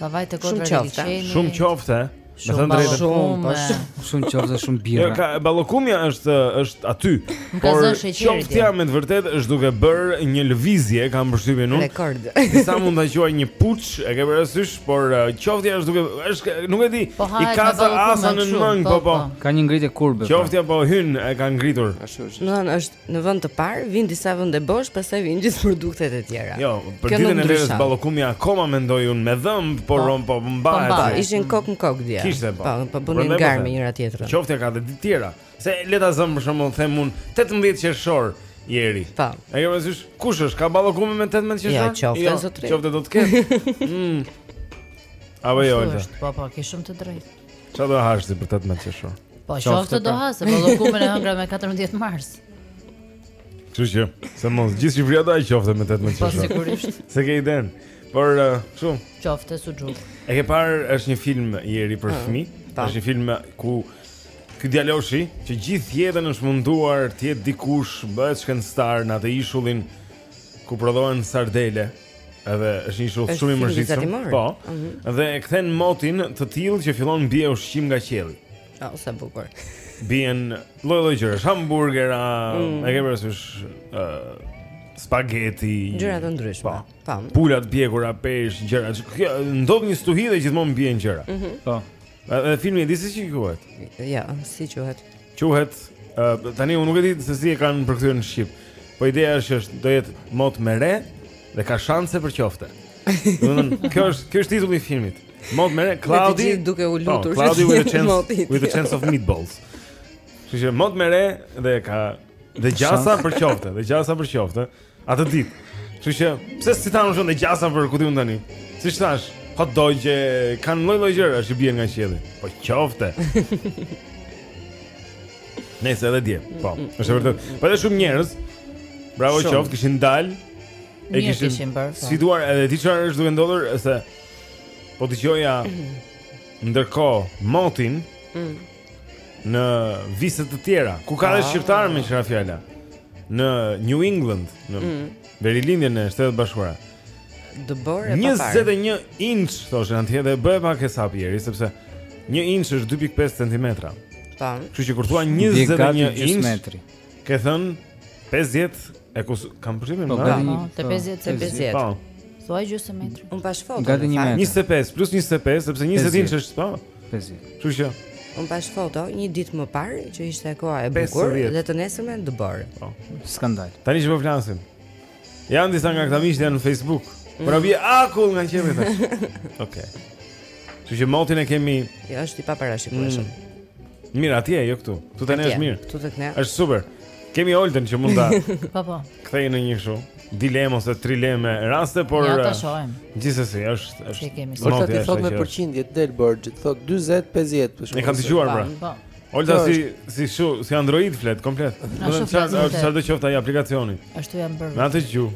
Pa vajt te kodrat e liqenit Shumë qofte Shumë po ballokume Shumë ballokume Shumë qofte shumë birra jo, Ballokumja është, është aty Por qoftja me të vërtet është duke bërë një lëvizje Kam përshtypjen unë Rekord Dikush mund të quaj një puç E ke parasysh Por uh, qoftja është duke është, Nuk e di po I ka sa asa në në mëngë po, po, po, po Ka një ngritje kurbe Qoftja po hynë e ka ngritur Ashtu është Në është Në vend të parë vijnë disa vende bosh, pastaj vijnë gjithë produktet e tjera. Jo, për ditën e verës ballokumja akoma mendoj unë me dhëmb, por po, po, po mbahet. Po, po ishin kokë më kokë dje. Kishte po. Po, po bënin po, garë me njëra tjetrën. Qofte ka dhe ditë tjera. Se le ta zëm për shembull, them unë 18 qershor Jeri. Po. E ke parasysh kush është? Ka ballokume me 18 qershor? Jo, qofte jo, zotëri. Qofte do të ketë. Mm. Apo jo. Po, po, ke shumë të drejtë. Ça do hash ti për 18 qershor? Po qofte do ha, se ballokumen e hëngra me 14 mars. Kështu që, se mos gjithë Shqipëria do hajë qofte me 18 qershor. Po sigurisht. E ke idenë. Por uh, kështu. Uh, qofte suxhuk. E ke parë është një film i ri për ah, fëmijë? Është një film ku Ky djaloshi që gjithë jetën është munduar të jetë dikush, bëhet shkencëtar në atë ishullin ku prodhohen sardele. Edhe është një ishull shumë i mërzitshëm. Po. Mhm. Dhe e kthen motin të tillë që fillon bie ushqim nga qielli. Ah, sa bukur. Bien lloj-lloj gjëra, hamburgera, mm. e ke parasysh ë spaghetti, gjëra të ndryshme. Po. po. Pula të pjekura, peshk, gjëra. Kjo ndodh një stuhi dhe gjithmonë bien gjëra. Mhm. Po. Ë filmi e di se si quhet. Jo, si quhet? Quhet uh, tani unë nuk e di se si e kanë përkthyer në shqip. Por ideja është që është do jetë mot me re dhe ka shanse për qofte. Domethënë, kjo është ky është titulli i filmit. Mot me re, Cloudy duke u po, lutur. Cloudy with a chance with a chance of meatballs. Kështu që mot me re dhe ka dhe gjasa për qofte, dhe gjasa për qofte. Atë ditë. Kështu që, pse si thonë gjasa për ku diun tani? Siç thash, hot dog që kanë lloj-lloj gjëra që bien nga qielli. Po qofte. Nëse edhe dje. Po, është vërtet. Po edhe shumë njerëz. Bravo u qoftë, kishin dalë. E kishin bërë. Po. Sfiduar e di ti çfarë është duke ndodhur se po dëgjoja ndërkohë motin. Mm. në vise të tjera, ku ka dhe ah. shqiptarë meqë ra fjala, në New England, në mm. verilindjen e Shteteve të Bashkuara. Dëborë, 21 inç, thoshin andej, dhe bëje pak hesap Jeri, sepse një inç është 2.5 cm. Pa. Kështu që kur thua 21 inç, ke thënë 50, e kusur kam përshtypjen, po, në? Po, të 50, të 50. Po. Thuaj gjysmë metri. Unë pashë fotot. Gati një metri. 25, plus 25, sepse 20 inç është, po. Pezi. Kështu që un pash foto një ditë më parë që ishte koha e bukur dhe të nesërmen në dëbor. Po, skandal. Tani që po flasim. Janë disa nga këta miqtë në Facebook. Mm. Por vi akull nga qenë tash. Okej. Okay. Kështu që motin e kemi. Jo, është i paparashikueshëm. Mm. Mirë, atje jo këtu. Këtu tani është mirë. Këtu tek ne. Është super. Kemi Oltën që mund ta. Po po. kthej në një kështu dilem ose trileme raste, por ja ta shohim. Gjithsesi është është. Po sa ti thot me përqindje del borxh, thot 40 50 për shkak. Ne kam dëgjuar pra. Po. Olta si si shu, si Android flet komplet. Do të thotë se sa do qoftë ai aplikacioni. Ashtu janë bërë. Me atë gju.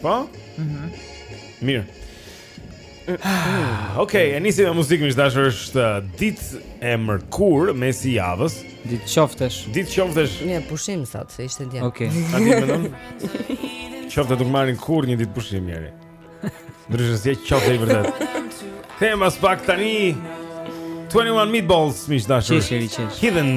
Po? Mhm. Mirë. Ah, ok, e nisi me muzikë miq të dashur është uh, ditë e mërkurë mes i javës. Ditë qoftesh. Ditë qoftesh. Ne pushim sot, se ishte dje. Ok. A di më thon? Qoftë të marrin kur një ditë pushim mirë. Ndryshe si qoftë i vërtet. Tema pas pak tani 21 meatballs miq të dashur. Qesheri qesh. Hidden.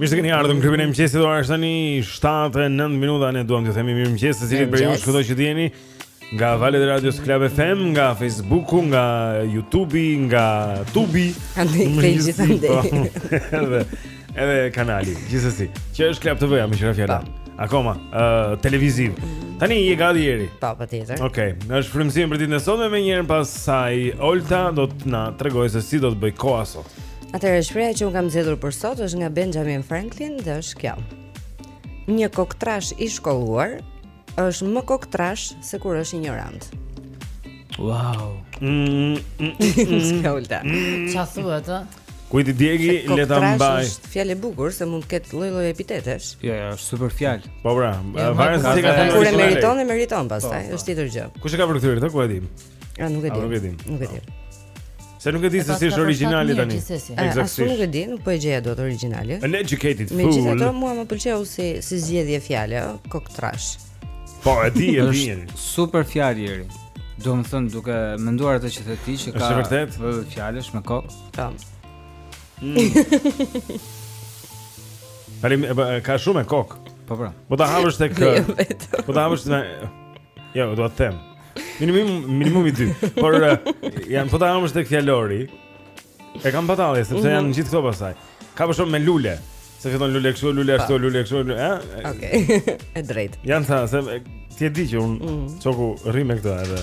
Mirë se keni ardhur në klubin e mëngjesit. Ora është tani 7:09 minuta. Ne duam t'ju themi mirë mëngjes secilit prej jush kudo që jeni nga valët e radios Klab FM, nga Facebooku, nga YouTube, nga Tubi, nga gjithandej. Po. Edhe edhe kanali, gjithsesi. Që është Klab TV-ja, meqë ra fjala. Po. Akoma, ë uh, televiziv. Mhm. Tani je gati Eri. Po, patjetër. Okej, okay. është frymëzim për ditën e sotme menjëherë pas saj Olta do të na tregojë se si do të bëj koha sot. Atëherë shprehja që un kam zgjedhur për sot është nga Benjamin Franklin dhe është kjo. Një koktrash i shkolluar është më koktrash se kur është injorant. Wow. Mm, mm, mm, Olta. Mm. Çfarë thua ti? Kujt i djegi le ta mbaj. Është fjalë e bukur se mund të ketë lloj-lloj epitetesh. Jo, jo, është super fjalë. Po bra, jo, varet si e ka thënë kur e meriton e meriton pastaj, po, po. është tjetër gjë. Kush e ka përkthyer këtë, ku e dim? Ja nuk e di. Nuk e di. Nuk e di. Se nuk e di se si është origjinali tani. Eksaktësisht. Nuk e di, nuk po e gjeja dot origjinalin. An educated fool. Megjithatë mua më pëlqeu si si zgjedhje fjalë, ë, kok trash. Po, e di, e di. Super fjalë Eri. Domethënë duke menduar atë që the ti që ka plot fjalësh me kok. Tam. Mm. Falim, ka shumë kok. Po po. Po ta hapësh tek. Po ta hapësh në Jo, dua të them. Minimum minimum i dy. Por eh, po ta hapësh tek fjalori. E kam batalje sepse mhm. janë gjithë këto pastaj. Ka për shembull me lule. Se fillon lule kështu, lule ashtu, po. lule kështu, lule, eh? Okej. E drejt. Jam tha se ti e di që un mm. çoku rri me këtë edhe.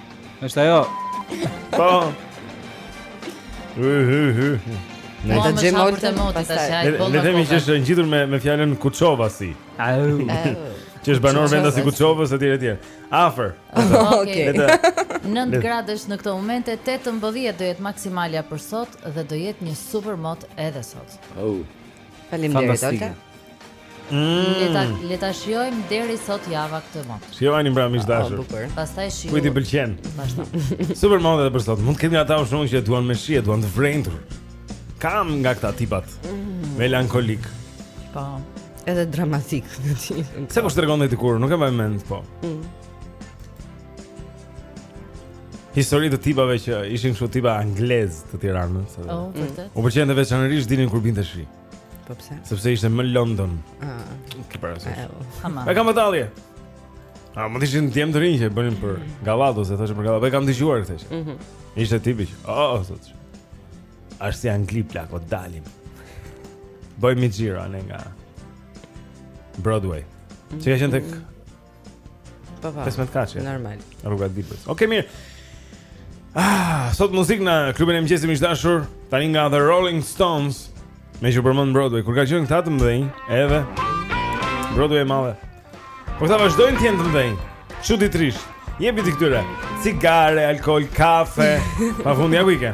Është ajo. Po. Hy hy hy. Ne ta gjejmë mol të mot tash ai po. Le të themi që është ngjitur me me fjalën Kuçova si. Au. Që është banor vendas i Kuçovës etj etj. Afër. Okej. Nëntë gradë në këtë moment e 18 do jetë maksimalja për sot dhe do jetë një super mot edhe sot. Oh. Faleminderit Alta. Le ta mm. Le ta shijojmë deri sot java këtë mot. Shijojeni pra miq të dashur. Pastaj shijojmë. Kujt i pëlqen? Pastaj. Super mot edhe për sot. Mund të kemi ata shumë që duan me shi, duan të vrenjtur. Kam nga këta tipat. Mm. Melankolik. Po. Edhe dramatik. Se po ç'tregonte ai dikur, nuk e mbaj mend po. Mm. Histori të tipave që ishin kështu tipa anglez të Tiranës. Oh, mm. U pëlqen veçanërisht dilnin kur binte shi. Po pse? Sepse ishte më London. Ah. Ke parasysh. Tamam. E ka dalje. A mund të ishin djem të rinj që bënin për gallatë, e thashë për gallatë, e kam dëgjuar këtë. Mhm. Mm ishte tipi. Oh, oh thotë. Asht si Angli plako, dalim. Bëjmë një xhiro andej nga Broadway. Që ka qenë tek Po po. 15-katëshi. Normal. Rruga e Dibrës. Okej, okay, mirë. Ah, sot muzikë në klubin e mëngjesit miq të dashur, tani nga The Rolling Stones. Meqë u përmend Broadway, kur ka qenë këta të mëdhenj, edhe Broadway e madhe. Po këta vazhdojnë të jenë të mëdhenj. Çuditërisht. Jepi ti këtyre cigare, alkool, kafe. Pa fund, ja ku i ke.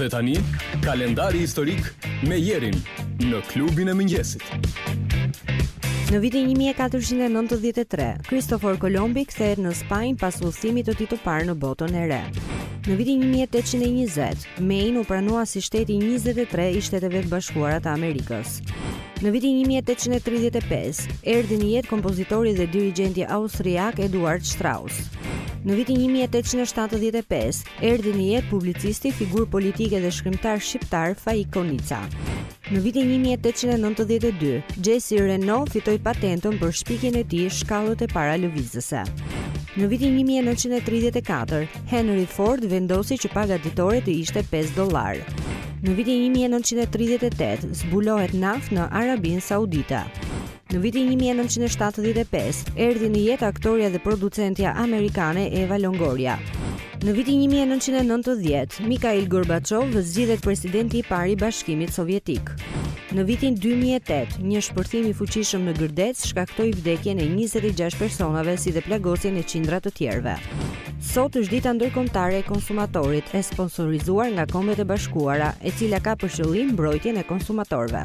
Dhe tani, kalendari historik me Jerin në klubin e mëngjesit. Në vitin 1493, Kristofor Kolombi kthehet në Spanjë pas udhëtimit të tij të parë në botën e re. Në vitin 1820, Maine u pranua si shteti i 23-të i Shteteve të Bashkuara të Amerikës. Në vitin 1835, erdhi në jetë kompozitori dhe dirigjenti austriak Eduard Strauss. Në vitin 1875, erdhi në jetë publicisti, figurë politike dhe shkrimtar shqiptar Faik Konica. Në vitin 1892, Jesse Reno fitoi patentën për shpikjen e tij shkallët e para lëvizëse. Në vitin 1934, Henry Ford vendosi që paga ditore të ishte 5 dolarë. Në vitin 1938, zbulohet naftë në Arabinë Saudite. Në vitin një mijë e nëntëqind e shtatëdhjetë e pesë, erdhi në jetë aktorja dhe producentja amerikane Eva Longoria. Në vitin një mijë e nëntëqind e nëntëdhjetë, Mikhail Gorbachev zgjidhet presidenti i parë i Bashkimit Sovjetik. Në vitin 2008, një shpërthim i fuqishëm në Gërdec shkaktoi vdekjen e 26 personave si dhe plagosjen e qindra të tjerëve. Sot është dita ndërkombëtare e konsumatorit, e sponsorizuar nga Kombet e Bashkuara, e cila ka për qëllim mbrojtjen e konsumatorëve.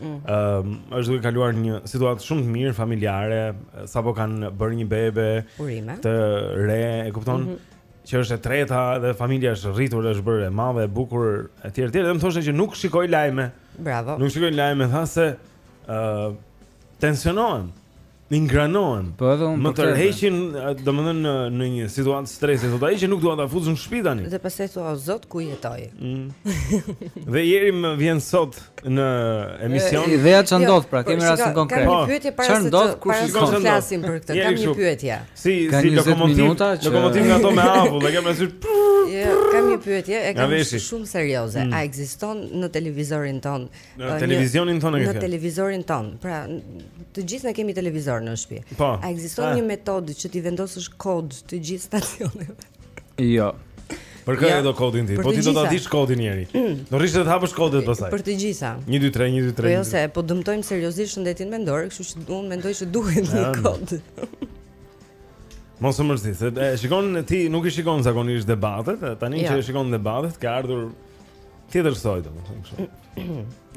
Mm. Ëm, uh, është duke kaluar një situatë shumë të mirë familjare, sapo kanë bërë një bebe. Urime. Të re, e kupton? Mm -hmm. Që është e treta dhe familja është rritur, është bërë e madhe, e bukur, etj, etj, dhe më thoshte që nuk shikoj lajme. Bravo. Nuk shikoj lajme, tha se ë uh, tensionohem. Ingranohem. Po edhe unë. Më tërheqin, domethënë në në një situatë stresi thotë ai që nuk dua ta fus në shtëpi tani. Dhe pastaj thua o Zot ku jetoj. Mm. dhe Jeri më vjen sot në emision. E, ideja ç'ka ndodh pra, kemi jo, rastin konkret. Kam një po. pyetje para se të kush do të flasim për këtë. Kam një pyetje. Si si lokomotiv, lokomotiv nga ato me avull, e kam parasysh. Jo, kam një pyetje, e kam shumë serioze. Mm. A ekziston në televizorin ton Në televizionin tonë kemi. Në televizorin tonë. Pra, të gjithë ne kemi televizor në shtëpi. Po. A ekziston ah. një metodë që t'i vendosësh kod të gjithë stacioneve? Jo. Për kë do kodin ti? Po ti do ta dish kodin njeri. Mm. Do rrish të hapësh kodet pastaj. Për të gjitha. 1 2 3 1 2 3. Po jo se po dëmtojmë seriozisht shëndetin mendor, kështu që unë mendoj se duhet një kod. Mos u mërzit, e shikon ti, nuk i shikon zakonisht debatet, tani që e shikon debatet, ke ardhur Tjetër soj domethënë kështu.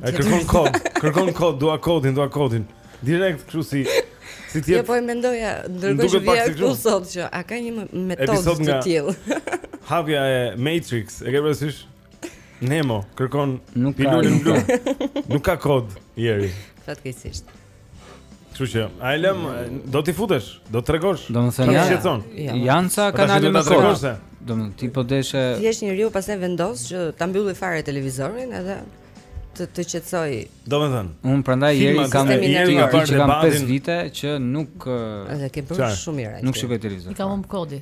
Ai kërkon kod, kërkon kod, dua kodin, dua kodin. Direkt kështu si si ti. Jo po e mendoja ndërkohë që vija këtu sot që a ka një metodë të tillë. Hapja e Matrix, e ke parasysh? Nemo kërkon pilulën blu. Nuk ka kod Jeri. Fatkeqësisht. Kështu që, a e lëm, do t'i futesh, do të tregosh. Do të thënë, ja, janë ca kanale me kod. Domethënë ti po deshe. Ti je njeriu pastaj vendos që ta mbylli fare televizorin edhe të të qetësoj. Domethënë. Un prandaj Jeri kam një ditë apo që kam 5 vite që nuk Edhe ke bërë shumë mirë. Nuk shikoj televizor. I kam humb kodin.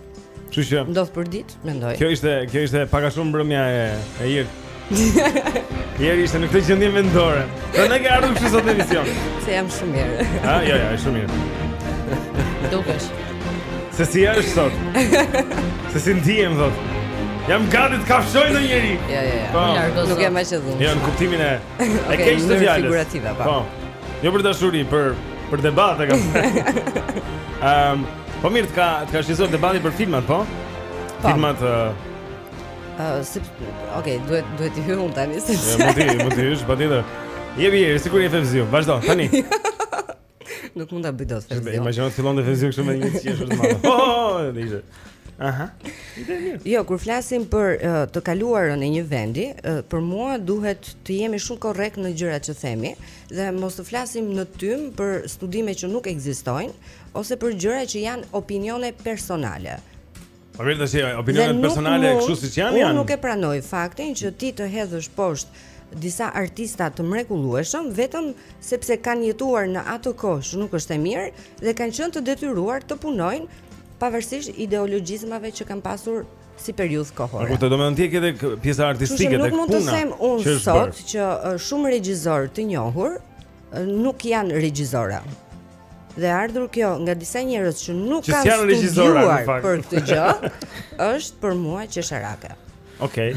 Kështu që ndodh për ditë, mendoj. Kjo ishte, kjo ishte pak a shumë mbrëmja e e Jerit. Jeri ishte në këtë gjendje mendore. Domethënë ke ardhur kështu sot në emision. Se jam shumë mirë. Ha, jo, jo, është shumë mirë. Dukesh. Se si je sot? Se si ndihem sot? Jam gati të kafshoj një njeri. Jo, jo, jo. Po. Nuk jam aq e dhunshme. Jo, në kuptimin e e keq të fjalës. Figurative, po. po. Jo për dashuri, për për debat e kam. Ehm, po mirë, të ka të ka shqetësuar debati për filmat, po? Po. Filmat ë, Ë, si Ok, duhet duhet të hyj unë tani se e, mund të mund të hysh patjetër. Jepi, jepi, sikur je Fevziu. Vazhdo, tani. nuk mund ta bëj dot Shikoj, Fevziun. Imagjino të fillonte Fevziu kështu me një qeshur të madhe. Oh, oh, oh, dhe ishte. Aha. Jo, kur flasim për uh, të kaluarën e një vendi, uh, për mua duhet të jemi shumë korrekt në gjërat që themi dhe mos të flasim në tym për studime që nuk ekzistojnë ose për gjëra që janë opinione personale. Po mirë tash, opinionet personale kështu siç janë janë. Unë nuk e pranoj faktin që ti të hedhësh poshtë disa artista të mrekullueshëm vetëm sepse kanë jetuar në atë kohë që nuk është e mirë dhe kanë qenë të detyruar të punojnë pavarësisht ideologjizmave që kanë pasur si periudhë kohore. Nuk do të them tek pjesa artistike tek puna. Nuk mund të them unë sot që shumë regjizorë të njohur nuk janë regjizora. Dhe ardhur kjo nga disa njerëz që nuk kanë studiuar për këtë gjë, është për mua qesharake. Okej.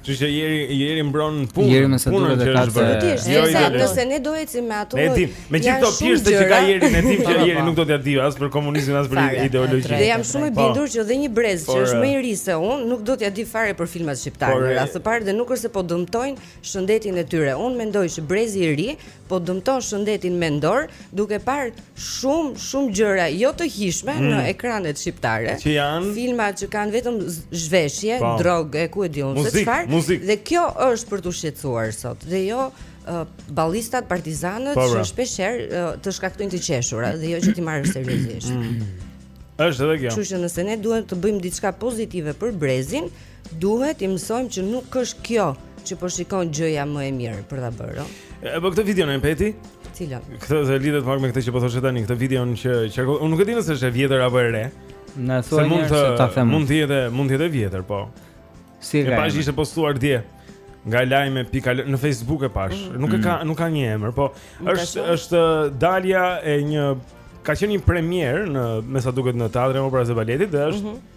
Që që njeri, njeri mbron punën, njeri me sa duket dhe ka të... Jo, i dhe nëse ne do ecim me ato... Ne dim, me gjithë të pjeshtë të që ka njeri, ne dim që njeri nuk do t'ia dijë, as për komunizmin, as për ideologi. Dhe jam shumë e po. bindur që dhe një brez që është më i ri se unë, nuk do t'ia dijë fare për filmat shqiptarë, në radhë të parë, dhe nuk është se po dëmtojnë shëndetin e tyre. Unë mendoj që brezi i ri po dëmton shëndetin mendor duke parë shumë shumë gjëra jo të hijshme mm. në ekranet shqiptare. Që janë filma që kanë vetëm zhveshje, po. drogë, ku e di unë se çfarë. Dhe kjo është për t'u shqetësuar sot. Dhe jo uh, ballistat partizanët po, që shpesh herë uh, të shkaktojnë të qeshura dhe jo që t'i marrësh seriozisht. Mm. Është edhe kjo. Kështu që nëse ne duhet të bëjmë diçka pozitive për brezin, Duhet t'i mësojmë që nuk është kjo që po shikon gjëja më e mirë për ta bërë. E po këtë videon e pe ti? Cilën? Këtë që lidhet pak me këtë që po thoshe tani, këtë videon që që unë nuk e di nëse është e vjetër apo e re. Na thua se mund të ta them. Mund të jetë, mund të jetë e vjetër, po. Si e ka? E pashë ishte postuar dje nga lajme pika në Facebook e pashë. Mm. Nuk e ka mm. nuk ka një emër, po është është dalja e një ka qenë një premierë në me sa duket në teatrin e operës dhe baletit dhe është mm -hmm.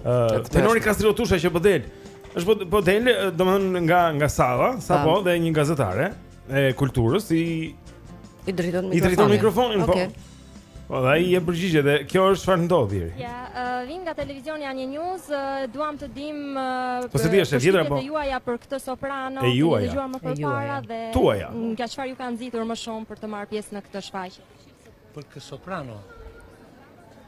Ëh, Tenori Kastriot Tusha që po del. Është po po del, domethënë nga nga salla, sapo dhe një gazetare e kulturës i i drejton mikrofonin. I drejton mikrofonin, po. Po dhe ai i përgjigjet dhe kjo është çfarë ndodh deri. Ja, uh, vijmë nga televizioni Anje News, uh, duam të dim uh, po se kjo është e vjetra po. Juaja për këtë soprano, e keni dëgjuar më përpara dhe tuaja. Nga çfarë ju ka nxitur më shumë për të marrë pjesë në këtë shfaqje? Për kë soprano?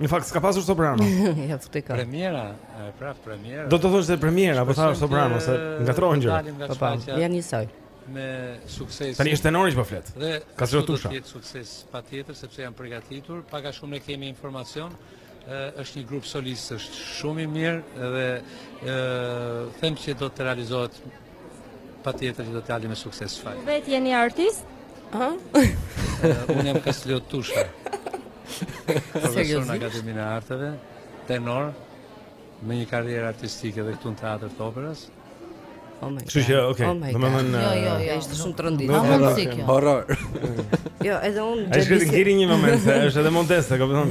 Në fakt s'ka pasur soprano. Ja futi kot. Premiera, e pra premiera. Do të thoshte premiera, po tha soprano se ngatërrohen gjërat. Po po, po, janë njësoj. Me sukses. Tani është tenori që po flet. Dhe Kastriot Tusha. Ka sukses patjetër sepse janë përgatitur, pak a shumë ne kemi informacion. është një grup solistësh shumë i mirë dhe ë them se do të realizohet Patjetër që do të dalë me sukses çfarë. Ju vetë jeni artist? Ëh? Eh, unë jam Kastriot Tusha. Profesor në Akademinë e Arteve, tenor me një karrierë artistike dhe këtu në Teatrin e Operës. Oh my god. Tusha, okay. Oh my god. Jo, jo, jo, eh, është shumë trondit. Nuk është mundësi kjo. Horror. Jo, edhe unë. Ai shkreti ngriu një moment, është edhe Montesa, kupton?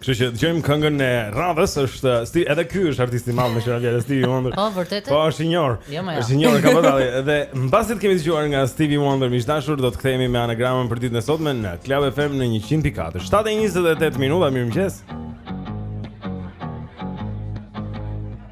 Kështu që dëgjojmë këngën e radhës, është sti, edhe ky është artist i madh me Shera Vjetë, Stevie Wonder. Po vërtetë? Po është i njohur. Jo, jo. Është i njohur ka batalli dhe mbasi të kemi dëgjuar nga Stevie Wonder miq të dashur, do të kthehemi me anagramën për ditën e sotme në Club FM në 100.4. 7:28 minuta, mirëmëngjes.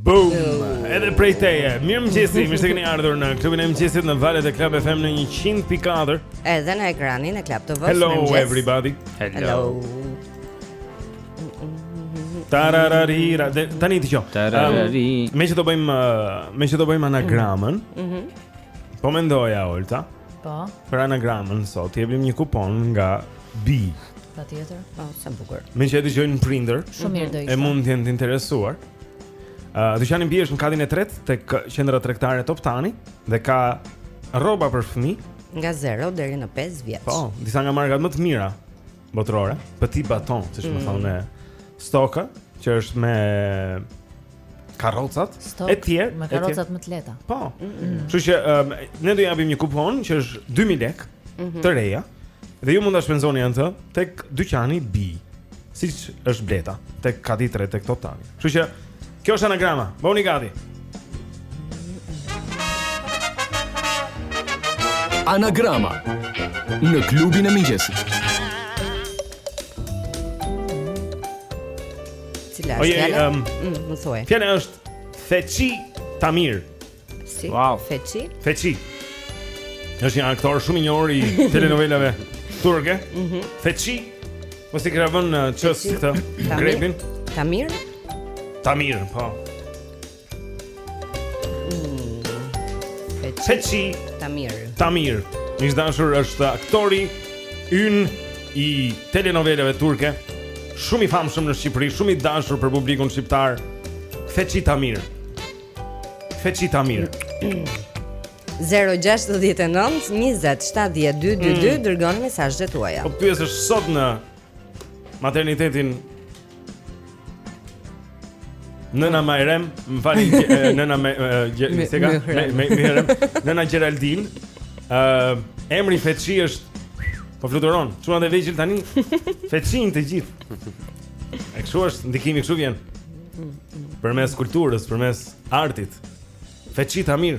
Boom! Edhe prej teje. Mirëmëngjesi, mirë se keni ardhur në klubin e mëngjesit në valët e Club FM në 100.4. Edhe në ekranin e Club TV-së Hello everybody. Hello. Tarararira, tani të kjo. Tararari. Um, me që të bëjmë, uh, meqë do bëjmë anagramën, mm-hmm, po mendoja, Olta, Po. Për anagramën sot jepim një kupon nga Bee. Patjetër. Po, sa bukur. Meqë e dëgjojnë prindër. Shumë mirë do ishte. E mund të jenë të interesuar. Ë, uh, dyqani Bee është në katin e tretë tek qendra tregtare Toptani dhe ka rroba për fëmijë nga 0 deri në 5 vjeç. Po, disa nga markat më të mira botërore, Petit Bateau, siç më mm. thonë Stokke, që është me karrocat e tjera, me karrocat më të lehta. Po. Mm. Kështu që um, ne do japim një kupon që është 2000 lekë mm -hmm. të reja dhe ju mund ta shpenzoni atë tek dyqani Bee. Siç është bleta tek kati i 3 tek Toptani. Kështu që kjo është anagrama. Bëhuni gati. Anagrama në klubin e mëngjesit. Cila është fjala? Um, mm, më thuaj. Fjala është Feçi Tamir. Si? Wow. Feçi? Feçi. Është një aktor shumë i njohur i telenovelave turke. Mhm. Mm Feçi. Mos i harro uh, ç-së këtë. Grepin. Tamir. Tamir, po. Feçi Tamir. Tamir. Miq të dashur është aktori ynë i telenovelave turke, shumë i famshëm në Shqipëri, shumë i dashur për publikun shqiptar. Feçi Tamir. Feçi Tamir. 069 20 70 222 dërgoni mesazhet tuaja. Po pyesësh sot në maternitetin Nëna Majrem, më falni, nëna me Gjestega, me Mirem, Nëna Geraldinë. Ë, emri Feçi është po fluturon. Çuna të vegjël tani. Feçin të gjithë. E kështu është ndikimi kështu vjen. Përmes kulturës, përmes artit. Feçi ta mirë.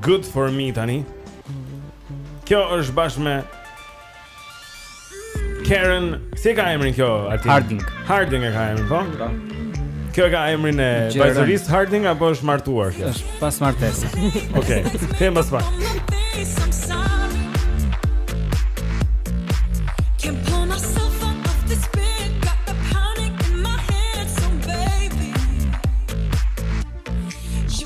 Good for me tani. Kjo është bashkë me Karen, si e ka emrin kjo aty? Harding. Harding e ka emrin, po? Po. Kjo ka emrin e vajzërisë Harding apo është martuar kjo? Është pas martesës. Okej. Okay. Më pas pas.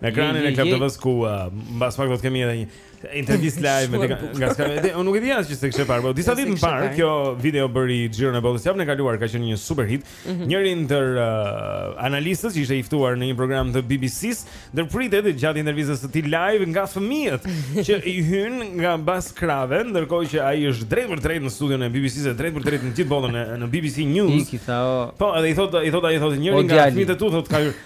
Në ekranin e Club TV-s ku uh, mbas pak do të kemi edhe një intervistë live me dikë nga Skype. Unë nuk e di a s'e kishit parë, por disa ditë më parë kjo video bëri xhiron e botës. Javën e kaluar ka qenë një super hit. Mhm. Njëri ndër uh, analistët që ishte i ftuar në një program të BBC-s, ndërpritet gjatë intervistës së tij live nga fëmijët që i hyjnë nga mbas krahëve, ndërkohë që ai është drejtpërdrejt në studion e BBC-s, drejtpërdrejt në gjithë botën në BBC News. Po, edhe i thotë, i thotë, i thotë njëri nga fëmijët e tu thotë ka hyrë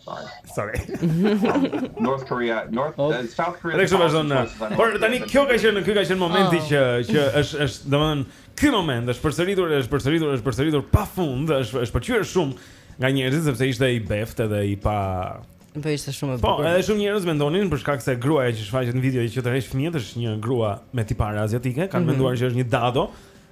Sorry. Sorry. North Korea, North oh. uh, South Korea. Dhe kjo vazhdon. Por tani kjo ka qenë, ky ka qenë momenti oh. që që është është domethënë ky moment është përsëritur, është përsëritur, është përsëritur pa fund, është është pëlqyer shumë nga njerëzit sepse ishte i beftë dhe i pa Po ishte shumë e po, bukur. Po, edhe shumë njerëz mendonin për shkak se gruaja që shfaqet në video që tërheq fëmijët është një grua me tipare aziatike, kanë mm -hmm. menduar që është një dado,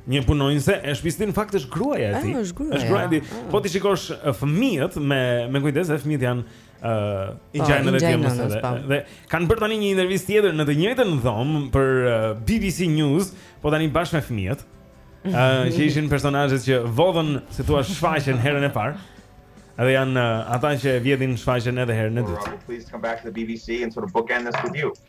Një punonjëse e shtëpisë, në fakt është gruaja e tij. Është gruaja. Është gruaja e tij. Ah. Po t'i shikosh uh, fëmijët me me kujdes, edhe fëmijët janë ë uh, i ngjajnë edhe s'ëmës edhe. Po. Dhe kanë bërë tani një intervistë tjetër në të njëjtën dhomë për uh, BBC News, po tani bashkë me fëmijët. Ë uh, që ishin personazhet që vodhën, si të thuash, shfaqjen herën e parë. Edhe janë uh, ata që vjedhin shfaqjen edhe herën e dytë. Please come back to the BBC and sort of bookend this with you.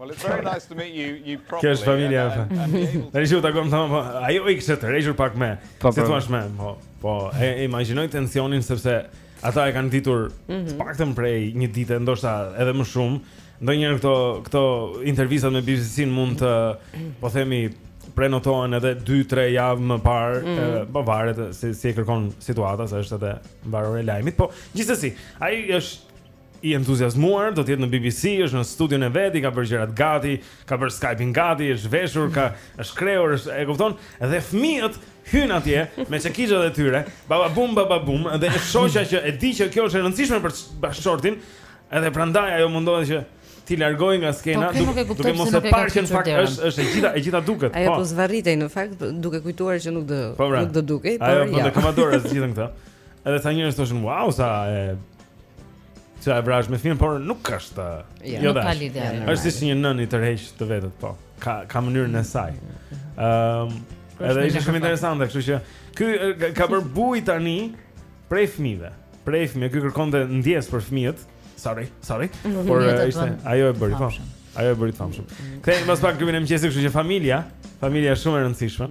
Well, it's very nice to meet you, you properly. Kjo është familja e thënë. Tani ju takon të themi, ajo i kishte të rejshur pak më, po, si po. të thuash më, po, po, e, e imagjinoj tensionin sepse ata e kanë ditur mm -hmm. paktën prej një dite, ndoshta edhe më shumë, ndonjëherë këto, këto intervistat me BBC-në mund të, po themi, prenotohen edhe 2-3 javë më parë, mm -hmm. po varet si, si e kërkon situata, se është edhe në varësi të lajmit, po, gjithsesi, ai është, i entuziazmuar, do të jetë në BBC, është në studion e vet, i ka bërë gjërat gati, ka bërë Skype-in gati, është veshur, ka është krehur, është e kupton? Dhe fëmijët hyjnë atje me çekiçat e tyre, baba bum baba bum, dhe e shoqja që e di që kjo është e rëndësishme për bashkëshortin, edhe prandaj ajo mundohet që t'i largojë nga skena, po, duke, duke mos e parë që në fakt është është e gjitha e gjitha duket. Ajo po, po zvarritej në fakt duke kujtuar që nuk do po, nuk do dukej, por ja. Ajo po të komandojë gjithë këta. Edhe sa njerëz thoshin, "Wow, sa e Sa e vrazhdë me fëmijën, por nuk ka është ja, jo dash. Është si një nënë i tërheq të vetët, po. Ka ka mënyrën e saj. Ëm, um, edhe ishte shumë interesante, kështu që ky ka bërë bujë tani prej fëmijëve. Prej fëmijë, ky kërkonte ndjesë për fëmijët. Sorry, sorry. Por ishte ajo e bëri, po. Ajo e bëri famshëm. Kthehemi pas pak klubin e mëngjesit, kështu që familja, familja është shumë e rëndësishme.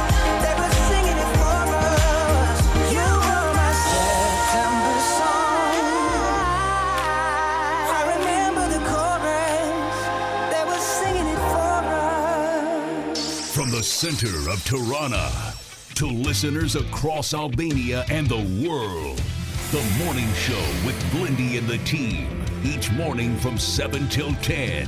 Tirana to listeners across Albania and the world. The morning show with Blindy and the team each morning from 7 till 10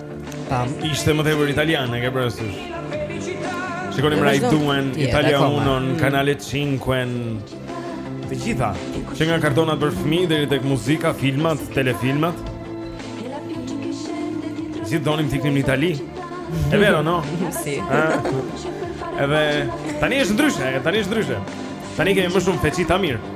Tam. Ishte më tepër italiane, e ke parasysh. Shikonim Rai Duen, Italia Uno-n, mm. Kanale 5 Të gjitha Që nga kartonat për fmijë deri tek muzika, filmat, telefilmat Gjithë donim të iknim në Itali E vero, no? Si Edhe Tani është ndryshe, tani është ndryshe Tani kemi më shumë Felicita, mirë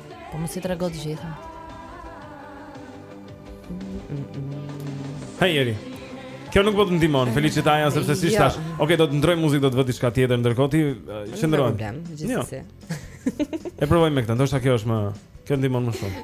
Po mos i trego të gjitha. Hej Eri. Kjo nuk po të ndihmon, Felicitaja sepse s'i thashë. Jo. Okej, do të ndërroj muzikë, do të vë diçka tjetër ndërkohë ti qëndro. Nuk ka problem, gjithsesi. Jo. E provoj me këtë, ndoshta kjo është më, kjo ndihmon më shumë.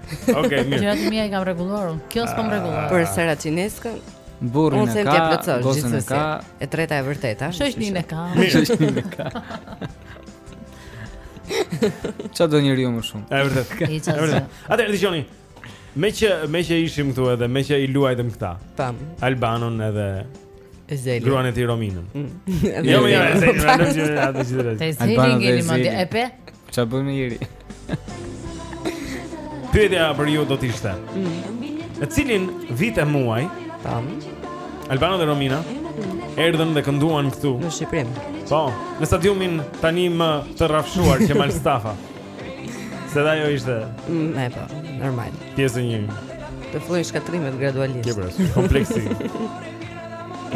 Okej, mirë. Gjërat e mia i kam rregulluar unë. Kjo s'po rregullohet. Për Saracineskan. Burrin e ka, gocën e ka. E treta e vërteta. Shoqnin e ka. Shoqnin e ka. Ç'do njeriu më shumë. Është vërtet. Është vërtet. Atë dëgjoni. Meqë meqë ishim këtu edhe meqë i luajtëm këta. Tam. Albanon edhe Ezeli. Gruan e tij Rominën. Mm. Jo, jo, Ezeli, na nuk jeni atë gjithë rreth. Ezeli ngeli mendje e pe. Ça bëjmë Eri? Pyetja për ju do të ishte. Mm. Në cilin vit e muaj? Tam. Albano dhe Romina mm. erdhën dhe kënduan këtu në Shqipëri. Po, në stadiumin tanimë të rrafshuar Qemal Stafa. Se dhe ajo ishte mm, E po, normal Pjesë e një Të fillojnë shkatërrimet gradualisht kompleksi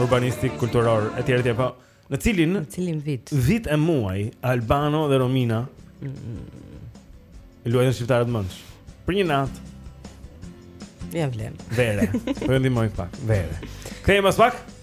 Urbanistik, kulturor, e tjerë tjerë Po, në cilin Në cilin vit Vit e muaj, Albano dhe Romina mm -mm. Luajtën shqiptarët mendsh Për një natë Ia vlen Verë, po e ndihmoj pak Verë Kthehemi pas pak Kthehemi pas pak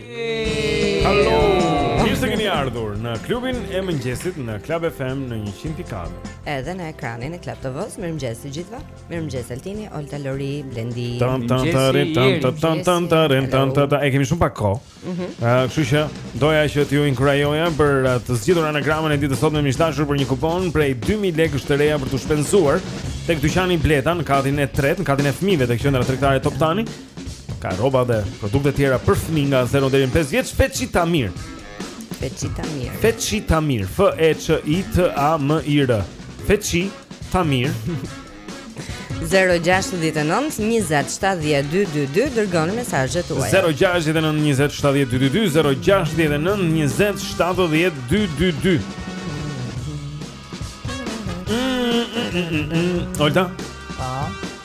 Hello. Mirë se keni ardhur në klubin e mëngjesit në Club FM në 104. Edhe në ekranin e Club TV-s, mirëmëngjes të gjithëve. Mirëmëngjes Altini, Olta Lori, Blendi. Tan tan tarin tan tan tan tan tarin tan tan tan. E kemi shumë pak kohë. Mhm. Ëh, kështu që doja që t'ju inkurajoja për uh, të zgjidhur anagramën e ditës sot miq të dashur për një kupon prej 2000 lekësh të reja për t'u shpenzuar tek dyqani Bleta në katin e 3, në katin e fëmijëve tek qendra tregtare Toptani, Ka rroba dhe produkte të tjera për fëmijë nga 0 deri në 5 vjeç, Feçi Tamir. Feçi Tamir. Feçi Tamir, F E C I T A M I R. Feçi Tamir. 0-6-19-27-12-22 Dërgoni mesazhet tuaja 0-6-19-27-12-22 0-6-19-27-12-22 Olta? Pa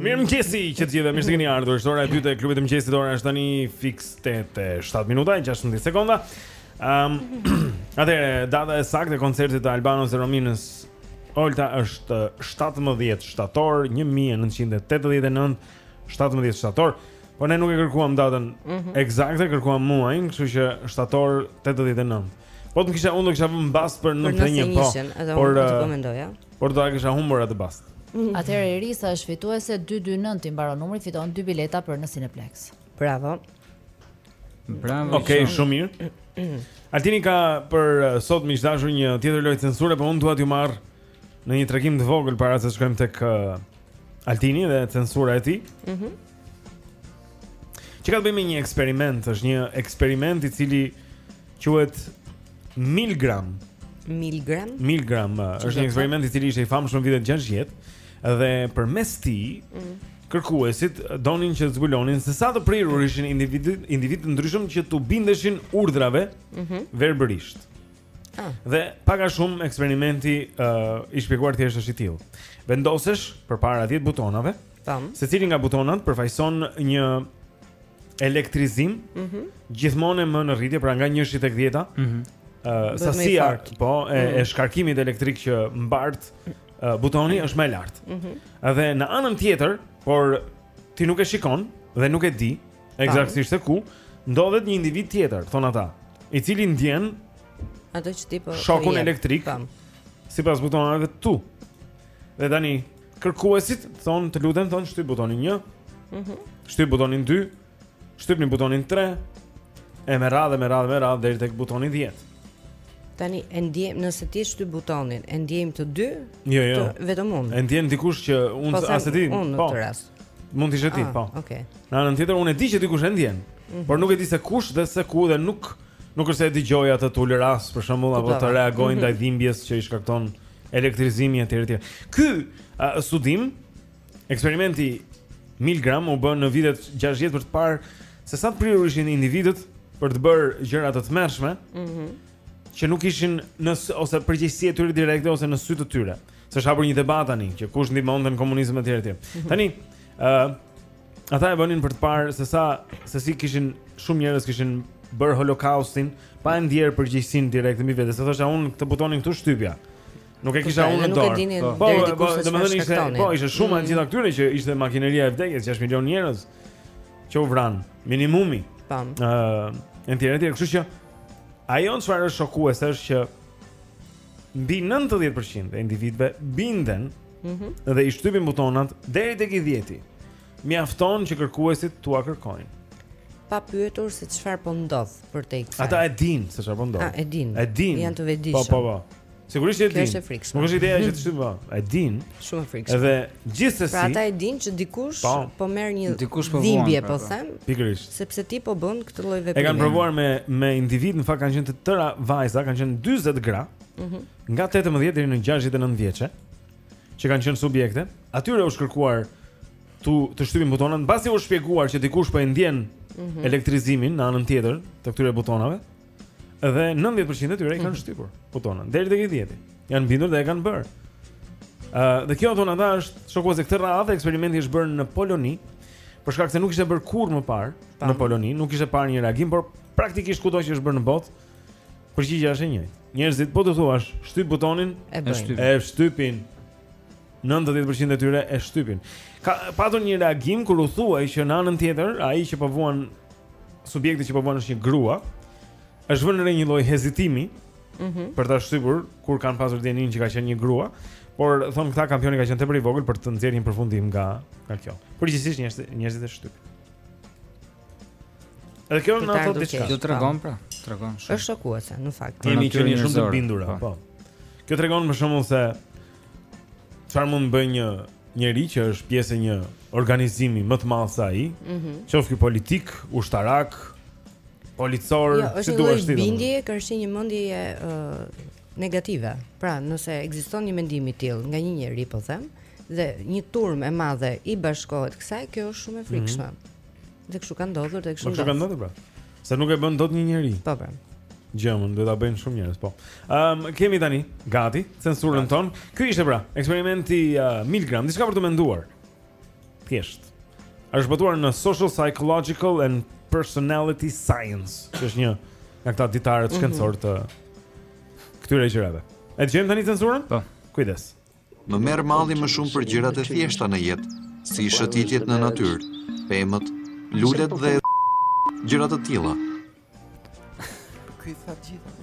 Mirëmëngjes që të gjithëve, mirë se keni ardhur. Është ora e dytë e klubit të mëngjesit, ora është tani fiks 8 e 7 minuta e 16 sekonda. Ehm, um, atëherë data e saktë e koncertit të Albanos dhe Rominës Olta është 17 shtator 1989, 17 shtator. Po ne nuk e kërkuam datën mm -hmm. eksakte, kërkuam muajin, kështu që shtator 89. Po të kisha unë do kisha vënë bast për 91, po. Por do të eh, komendoja. Por do ta kisha humbur atë bast. Atëherë Erisa është fituese 229 i mbaron numri fiton dy bileta për në Cineplex. Bravo. Bravo. Okej, okay, shumë mirë. Altini ka për uh, sot miq të dashur një tjetër lojë censure, por unë dua t'ju marr në një tregim të vogël para se të shkojmë tek uh, Altini dhe censura e tij. Mhm. Mm Që ka të bëjë me një eksperiment, është një eksperiment i cili quhet Milgram. Milgram? Milgram, është një eksperiment i cili ishte i famshëm në vitet 60 dhe përmes tij mm. kërkuesit donin që të zbulonin se sa të prirur ishin individ individë të ndryshëm që t'u bindeshin urdhrave mm -hmm. verbërisht. Ah. Dhe pak a shumë eksperimenti uh, i shpjeguar thjesht është i tillë. Vendosesh përpara 10 butonave. Tam. Secili nga butonat përfaqëson një elektrizim. Mhm. Mm gjithmonë më në rritje, pra nga 1 tek 10. Mhm. Mm uh, sasia po e, mm -hmm. e mhm. shkarkimit elektrik që mbart uh, butoni është më e lartë. Mhm. Mm dhe në anën tjetër, por ti nuk e shikon dhe nuk e di, Ekzaktësisht se ku ndodhet një individ tjetër, thonë ata, i cili ndjen ato që ti po shokun elektrik. Sipas butonave të tu. Dhe tani kërkuesit thonë të lutem thonë shtyp butonin 1. Mhm. Mm shtyp butonin 2. Shtypni butonin 3. E me radhë, me radhë, me radhë, deri tek butoni djetë Tani, e ndjen, nëse ti shtyp butonin, e ndjejmë të dy, jo, jo. të vetëm unë E ndjen dikush që unë po, as e di Po, në të rast Mund të ishe ti, ah, po. Okej. Në anën tjetër unë e di që dikush e ndjen, mhm. por nuk e di se kush dhe se ku dhe nuk nuk është se e dëgjoj atë të ulërasë për shembull apo të reagojnë mhm. ndaj dhimbjes që i shkakton elektrizimi etj etj. Ky studim eksperimenti Milgram u bë në vitet 60 për të parë se sa të prirur ishin individët për të bërë gjëra të tmerrshme. Mhm. Mm që nuk ishin në ose përgjegjësi e tyre direkte ose në sytë e tyre. Se është hapur një debat tani që kush ndihmonte në komunizëm etj etj. Mhm. Tani, ë uh, ata e bënin për të parë se sa se si kishin shumë njerëz kishin bërë holokaustin pa e ndier përgjegjësinë direkte mbi vete. Se thoshin unë këtë butonin këtu shtypja. Nuk e po, kisha unë në dorë. Po, po, po, po, domethënë ishte, po, ishte shumë e gjitha këtyre që ishte makineria e vdekjes, 6 milionë njerëz që u vranë, minimumi. Tam. Ëh, uh, etj etj, kështu që ajo çfarë është shokuese është që mbi 90% e individëve binden mm -hmm. dhe i shtypin butonat deri tek i dhjeti. Mjafton që kërkuesit t'ua kërkojnë. Pa pyetur se çfarë po ndodh përtej kësaj. Ata e dinë se çfarë po ndodh. A e dinë? E dinë. Janë të vetëdijshëm. Po po po. Sigurisht e dinë. Nuk është ideja që të shtypin po. E dinë. Shumë e frikshme. Edhe gjithsesi. Pra ata e dinë që dikush po, po merr një dhimbje, po, po, po. them. Pikërisht. Sepse ti po bën këtë lloj veprimi. E kanë provuar me me individë, në fakt kanë qenë të tëra vajza, kanë qenë 40 gra. Mhm. Mm nga 18 deri në 69 vjeçe që kanë qenë subjekte, atyre u është kërkuar tu të shtypin butonat, mbasi u është shpjeguar që dikush po e ndjen mm -hmm. elektrizimin në anën tjetër të këtyre butonave. Dhe 90% e tyre i kanë mhm. shtypur butonat deri tek 10. Janë bindur dhe e kanë bërë. Ë uh, dhe kjo thonë ata është shokuese këtë radhë eksperimenti është bërë në Poloni. Për shkak se nuk ishte bërë kurrë më parë në Poloni, nuk ishte parë një reagim, por praktikisht kudo që është bërë në botë, përgjigja është e njëjtë. Njerëzit po t'u thuash, shtyp butonin, e shtypin. E shtypin. 90% e tyre e shtypin. Ka patur një reagim kur u thuaj që në anën tjetër, ai që po vuan subjekti që po vuan është një grua, është vënë re një lloj hezitimi. Mhm. Mm për ta shtypur kur kanë pasur dijeninë që ka qenë një grua, por thonë këta kampioni ka qenë tepër i vogël për të nxjerrë një përfundim nga nga kjo. Përgjithësisht njerëzit njerëzit e shtypin. Edhe kjo na thotë diçka. Do tregon pra, tregon shumë. Është shokuese në fakt. Jemi qenie shumë të bindura apo. Po. Kjo tregon për shembull se çfarë mund të bëjë një njeri që është pjesë e një organizimi më të madh se ai, mm -hmm. qoftë politik, ushtarak, policor, jo, si duhet të thotë. Është një bindje, ka rënë një bindje negative. Pra, nëse ekziston një mendim i tillë nga një njeri, po them, dhe një turmë e madhe i bashkohet kësaj, kjo është shumë e frikshme. Mm -hmm. Dhe kështu ka ndodhur, dhe kështu. Po kështu ka ndodhur pra. Se nuk e bën dot një njeri. Po pra. Gjëmën, do ta bëjnë shumë njerëz, po. Ëm um, kemi tani gati censurën tonë. Ky ishte pra, eksperimenti uh, Milgram, diçka për të menduar. Thjesht. Është botuar në Social Psychological and Personality Science, që është një nga këta ditarët mhm. shkencorë të këtyre gjërave. E dëgjojmë tani censurën? Po. Kujdes. Më merr malli më shumë për gjërat e thjeshta në jetë, si shëtitjet në natyrë, pemët, lulet dhe gjëra të tilla.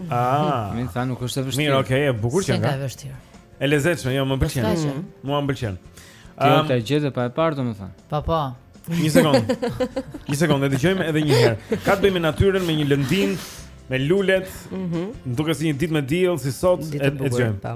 Ah, më tha nuk është e vështirë. Mirë, okay, e bukur që nga. Është e vështirë. E lezetshme, jo, më pëlqen. Mhm. Mua më pëlqen. Ti um, ta gjesh pa e parë domethënë. Po po. Një sekond. Një sekond, e dëgjojmë edhe një herë. Ka të bëjë me natyrën, me një lëndim, me lulet. Mhm. Më duket si një ditë me diell si sot, e dëgjojmë.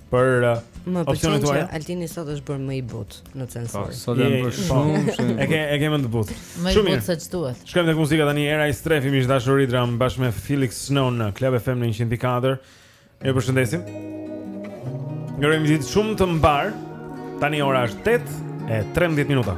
për uh, më pëlqen që Altini sot është bërë më i butë në censurë. Po, sot jam bërë shumë shumë. E ke e ke më të butë. Më i butë se ç'duhet. Shkojmë tek muzika tani Era Istrefi miq të dashur Redrum bashkë me Felix Snow në Club FM në 104. Ju përshëndesim. Ju urojmë ditë shumë të mbarë. Tani ora është 8 e 13 minuta.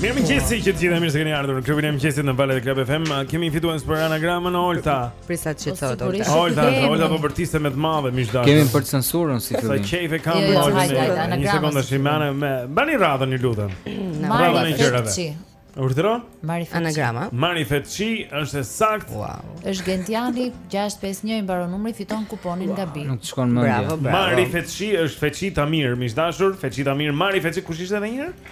Mirëmëngjesi të gjithë mirë se keni ardhur në klubin e mëngjesit në valët e Club FM. Kemi fitues për anagramën Olta. Për sa të çetot Olta. Olta, Olta po bërtiste me të madhe miq të dashur. Kemi për censurën si fillim. Sa qejf e kam jo, jo, me Olta. Një sekondë si më me bani radhën ju lutem. Radhën e gjërave. Urdhëro? Marifetçi. Anagrama. Marifetçi është e saktë. Wow. Është Gentiani 651 i mbaron numri fiton kuponin nga Bi. Nuk shkon më. Bravo, bravo. Marifetçi është Feçi Tamir, miq të dashur, Feçi Tamir, Marifetçi kush ishte edhe një herë?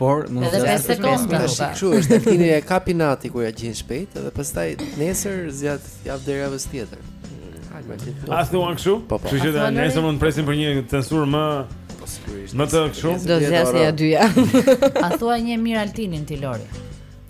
Por mund të zgjasë pesë sekonda. Tash kështu është, Altini e kap inati kur ia gjejnë shpejt dhe pastaj nesër zgjat javë deri javës tjetër. A thua kështu? Po, po. Kështu që nesër mund të presim për një censurë më po sigurisht. Më të kështu. Do zgjasë një dy javë. A thua e njeh mirë Altinin ti Lori?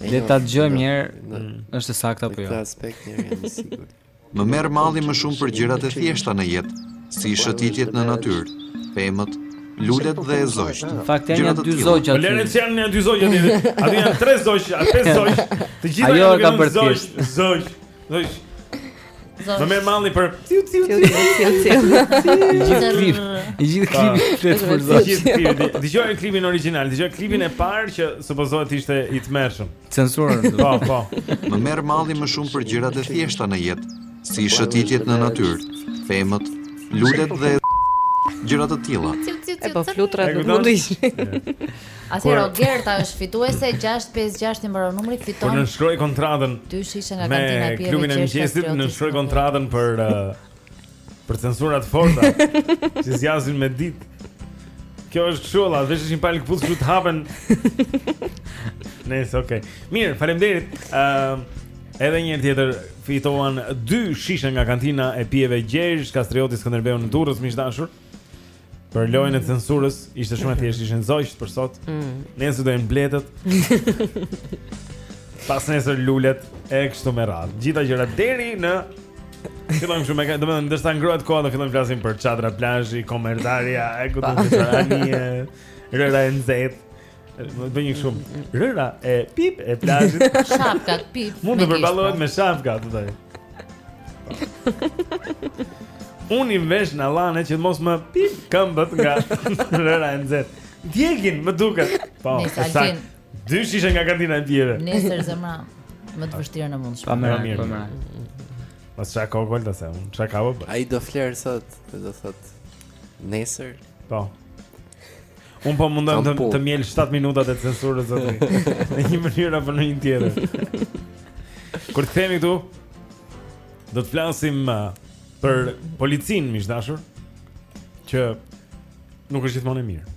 Le ta dëgjojmë një herë, është e saktë apo jo? Këtë aspekt një herë jam i sigurt. Më merr malli më shumë për gjërat e thjeshta në jetë, si shëtitjet në natyrë, pemët, lulet dhe zogjtë. Në fakt janë dy zogjtë. Po lëre se janë dy zogjtë aty. Aty janë tre zogjtë, atë pesë zogjtë. Të gjitha ajo ka bërë zogjtë, zogjtë. Zogjtë. Më merr malli për tiu tiu tiu tiu tiu. Gjithë klip. I gjithë klipi ah. flet për zogjtë. Dëgjoj klipin origjinal, dëgjoj klipin e parë që supozohet ishte i tmerrshëm. Censurën. Po, po. Më merr malli më shumë për gjërat e thjeshta në jetë, si shëtitjet në natyrë, pemët, lulet dhe gjëra të tilla. E po flutra nuk mund të ishin. Ogerta është fituese 656 i mbaron numri fiton. Po nënshkroi kontratën. Dy shishe nga kantina e pijeve. Me klubin e mëngjesit nënshkroi kontratën për uh, Për censurat e forta. Që zgjasin me ditë. Kjo është kështu valla, vesh një palë këpucë që të hapen. Nice, okay. Mirë, faleminderit. Ëm uh, Edhe një herë tjetër fitohen dy shishe nga kantina e pijeve Gjergj Kastrioti Skënderbeu në Durrës, miq të dashur. Për lojën e censurës ishte shumë e thjeshtë, ishin zogjtë për sot. Mm. Nesër do jenë bletët. Pas nesër lulet e kështu me radhë. Gjitha gjërat deri në Fillojmë shumë me ka, domethënë ndërsa ngrohet koha do fillojmë flasim për çadra plazhi, komerdarja, e këto tani, rëra e nxehtë. Dhe një shumë rëra e pip e plazhit Shapkat pip Mund të përballohet me shapkat, thotë Unë i vesh në lane që mos më pip këmbët nga rëra e nxehtë Djegin më duket Po, e saktë Dy shishe nga kantina e pijeve Nesër zemra Më të vështirë në mund shpër Pa me rëmi Pa me rëmi Pa se qa kogoll të se unë Qa ka vë për A i do flerë sot Dhe do thot Nesër Po Unë po mundohem të të mjel 7 minutat e censurës sot. Në një mënyrë apo në një tjetër. Kur themi këtu do të flasim uh, për policinë miq të dashur që nuk është gjithmonë e mirë.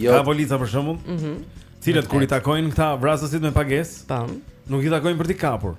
Jo. Ka polica për shembull? Mhm. Mm cilët kur i takojnë këta vrasësit me pagesë? Tamam. Nuk i takojnë për t'i kapur.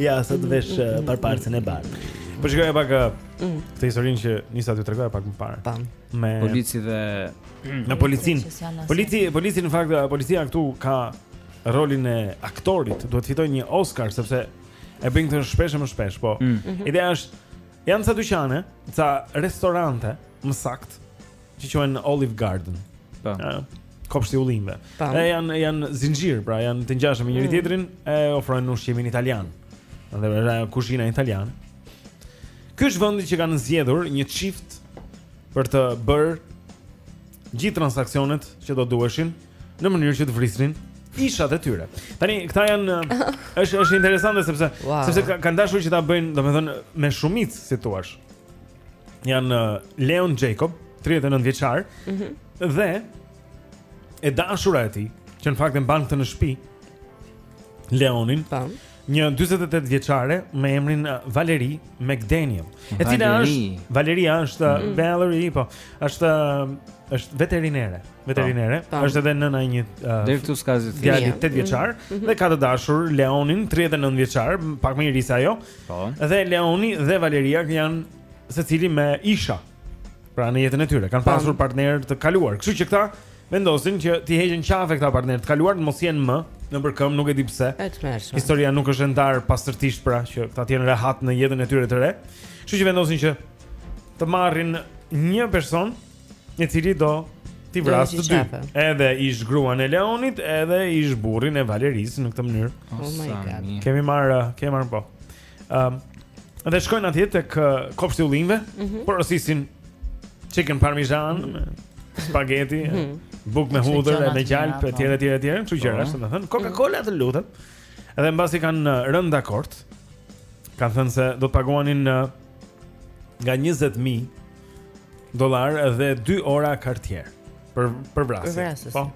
Ja, sa të vesh uh, eh, përparësen e bardhë. Po shikoj pak eh, mm. këtë historinë që nisa t'ju tregoja pak më parë. Tamam. Me polici dhe mm. me policinë. Polici, polici në fakt, eh, policia këtu ka rolin e aktorit. Duhet të fitojë një Oscar sepse e bën këtë shpesh e më shpesh, po. Mm. Mhm. Ideja është janë ca dyqane, ca restorante, më saktë, që quhen Olive Garden. Po. Kopshti i ullinjve. E janë janë zinxhir, pra janë të ngjashëm me njëri mm. tjetrin, e ofrojnë ushqimin italian. Dhe është ajo kuzhina italiane. Ky është vendi që kanë zgjedhur një çift për të bërë gjithë transaksionet që do duheshin në mënyrë që të vrisnin ishat e tyre. Tani këta janë është është interesante sepse wow. sepse kanë dashur që ta bëjnë, domethënë me shumicë, si të thuash. janë uh, Leon Jacob, 39 vjeçar, mm -hmm. dhe e dashura e tij, që në fakt e mban këtë në shtëpi, Leonin. Tamam. Një 48 vjeçare me emrin uh, Valerie McDaniel. E cila është Valeria është mm -hmm. Valerie, po, është uh, është veterinere, veterinere, pa, është edhe nëna e një uh, deri këtu s'ka asgjë. Djali 8 vjeçar mm -hmm. dhe ka të dashur Leonin 39 vjeçar, pak më i ri se ajo, Po. Dhe Leoni dhe Valeria janë secili me isha. Pra në jetën e tyre kanë po. pasur partnerë të kaluar. Kështu që këta vendosin që t'i heqin qafe këta partnerë të kaluar, të mos jenë më nëpër këmbë, nuk e di pse. Historia nuk është ndarë pastërtisht pra që këta të jenë rehat në jetën e tyre të re. Kështu që vendosin që të marrin një person i cili do t'i vrasë të dy. Edhe ish gruan e Leonit, edhe ish burrin e Valerisë në këtë mënyrë. Oh my god. Kemi marrë, uh, kemi marrë po. Ëm um, dhe shkojnë atje tek uh, kopshti i ullinjve, mm -hmm. porosisin chicken parmesan, mm -hmm. spaghetti, mm -hmm. bukë me hudhër me gjalp etj etj etj, kështu që është, po. domethënë Coca-Cola të lutem. Edhe mbasi kanë uh, rënë dakord, kanë thënë se do të paguanin uh, nga 20000 dollarë dhe 2 orë Cartier për për vrasje. Po.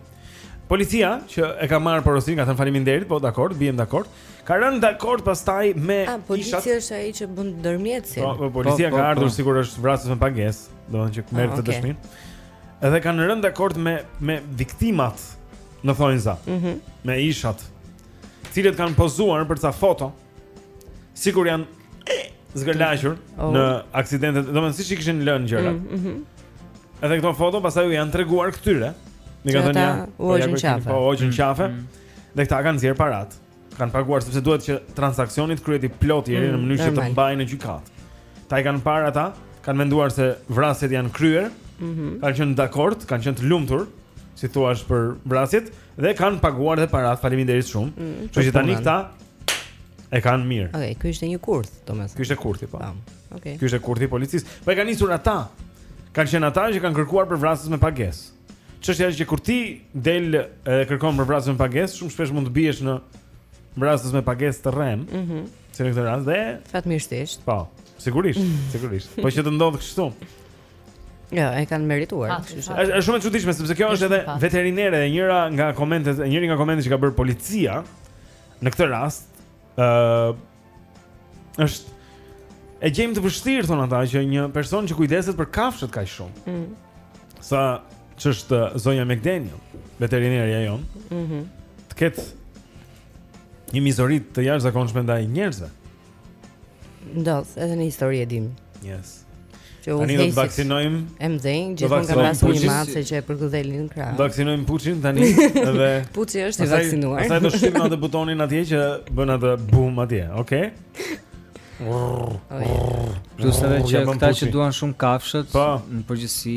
Policia që e ka marrë porosinë, ka thënë faleminderit, po dakord, biem dakord. Ka rënë dakord pastaj me ishat. Ah, policia është ai që bën ndërmjetësin. Po, po, policia po, po, ka ardhur po. sikur është vrasës me pagesë, domethënë që merr ah, të dëshminë. Edhe kanë rënë dakord me me viktimat në thonjëza. Mhm. Mm me ishat. Të cilët kanë pozuar për ca foto. Mhm. sikur janë zgërlaqur oh. në aksidente, domethënë siç i kishin lënë gjërat. Mm -hmm. Mhm. Edhe këto foto pastaj u janë treguar këtyre. Dhe kanë thënë ja, u hoqën qafe. Po hoqën mhm. qafe. Mm -hmm. Dhe këta kanë nxjerrë paratë. Kanë paguar sepse duhet që transaksioni të kryhet i plotë mm -hmm. në mënyrë që të mbajë në gjykatë. Këta i kanë parë ata, kanë menduar se vrasjet janë kryer. Mm -hmm. Kanë qenë dakord, kanë qenë të lumtur, si thua, për vrasjet. Dhe kanë paguar dhe paratë, faleminderit shumë. Mm, Kështu që tani këta e kanë mirë. Okej, okay, ky ishte një kurth, domethënë. Ky ishte kurthi, po. Tam. Okej. Okay. Ky ishte kurthi i policisë. Po e kanë nisur ata. Kanë qenë ata që kanë kërkuar për vrasës me pagesë. Çështja është që kur ti del e kërkon për vrasës me pagesë, shumë shpesh mund të biesh në vrasës me pagesë të rremë. Mhm. Mm si në këtë rast dhe fatmirësisht. Po, sigurisht, sigurisht. Po që të ndodhë kështu. Ja, e kanë merituar. Është shumë e çuditshme sepse kjo është edhe veterinere, njëra nga komentet, njëri nga komentet që ka bërë policia në këtë rast, ë uh, është e gjejmë të vështirë thonë ata që një person që kujdeset për kafshët kaq shumë. Mm. Sa ç'është zonja McDaniel, veterinerja jonë. Mhm. Mm të ketë një mizori të jashtëzakonshme ndaj njerëzve. Ndodh, edhe në histori e dimë. Yes. Që tani do të vaksinojmë. Em zen, gjithmonë ka pasur një mace që e përkudhelin në krah. Vaksinojmë Puçin tani dhe Puçi është i vaksinuar. Pastaj do shtyjmë atë butonin atje që bën atë bum atje, okay? Plus edhe që këta që duan shumë kafshët, po. në përgjithësi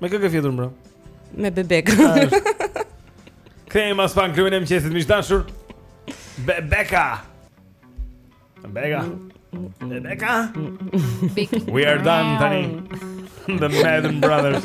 Me kë ke fjetur më? Me bebek. Kthehemi pas pak te klubi i mëngjesit miq të dashur. Bebeka. Bebeka. Bebeka. We are done, tani. The Madden Brothers.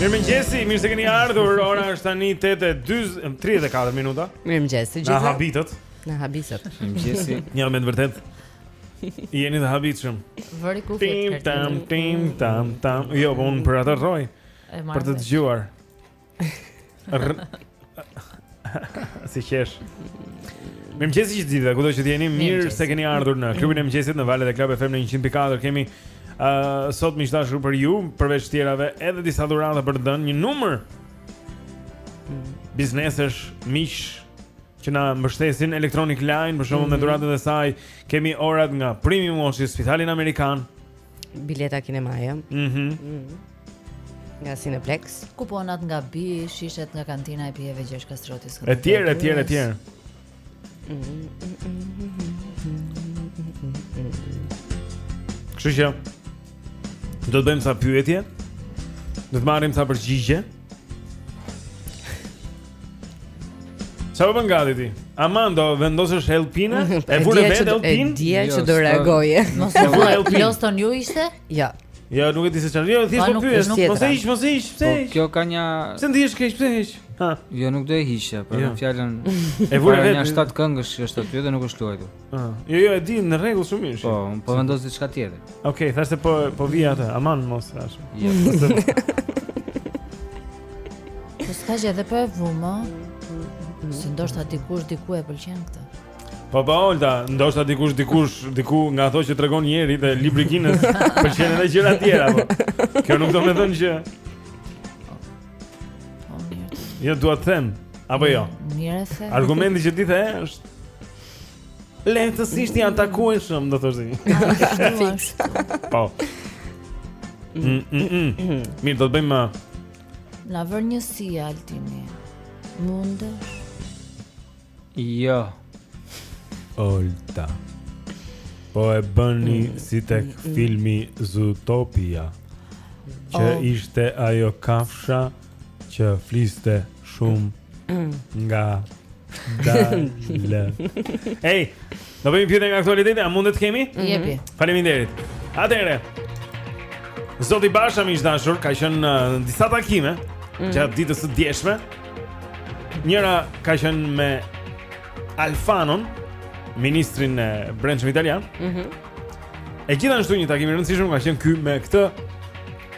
Mirëmëngjesi, mirë se keni ardhur. Ora është tani 8:34 minuta. Mirëmëngjes të gjithëve. Na habitët. Na habitët. Mirëmëngjesi. Një moment vërtet. Jeni të habitshëm. Vëre ku flet. Tim tam tim tam tam. Jo, po unë për atë rroj. Për të dëgjuar. Si qesh. Mirëmëngjesi të gjithëve, kudo që t'jeni, mirë se keni ardhur në klubin e mëngjesit në valët e Club FM në 104, kemi uh, sot miq të dashur për ju, përveç tjerave, edhe disa dhurata për të dhënë një numër biznesesh, miq, që na mbështesin Electronic Line për shembull mm -hmm. me mhm. dhuratën e saj. Kemi orat nga Premium Watches, Spitalin Amerikan. Bileta kinemaje. Mhm. Mm mhm. Nga Cineplexx, kuponat nga Bi, shishet nga kantina e pijeve Gjergj Kastrioti. Etj, etj, etj. Kështu që do të bëjmë ca pyetje. Do të marrim ca përgjigje. Sa u bëre gati ti? Aman do vendosësh helpin, a? E vure vetë helpin? E dija që do jo, reagoje. Mos e vure helpin. Loston ju ishte? Jo. Jo, nuk e di se çfarë. Jo, thjesht po pyes. Mos e hiq, mos e hiq. Po kjo ka një Pse ndihesh keq, pse e heq? Ha. Jo, nuk do e hiqja, po e kam fjalën e vure vetë. Ja çfarë kënge që është aty dhe nuk është luajtur. Ah, jo, jo, e di në rregull shumë mirë. Po, po vendos diçka tjetër. Okej, okay, thashë po e vë atë. Aman mos thashë. Jo. Po s'ka gjë edhe po e vumë. Se ndoshta dikush diku e pëlqen këtë. Po po, Olta, ndoshta dikush dikush diku nga ato që tregon njëri te libri i Kinës pëlqen edhe gjëra tjera po. Kjo nuk do të thotë që Jo, dua të them. Apo jo. Mirë se. Argumenti që ti the është Lehtësisht i atakueshëm, do të thotë. Po. Mm, mm, mm. mm. Mirë, do të bëjmë uh, Na vër një si Altini Mundë Jo Olta Po e bëni mm. si tek mm. filmi Zootopia Që oh. ishte ajo kafsha që fliste shumë mm. nga Dalë. Ej, do bëjmë pyetje nga aktualiteti, a mundet kemi? Mhm. Jepi. Mm -hmm. Faleminderit. Atëherë, Zoti Basha, miq të dashur, ka qenë uh, në disa takime, mm -hmm. gjatë ditës së djeshme. Njëra ka qenë me Alfanon, ministrin e brendshëm italian. Mm -hmm. E gjithashtu një takim i rëndësishëm ka qenë ky me këtë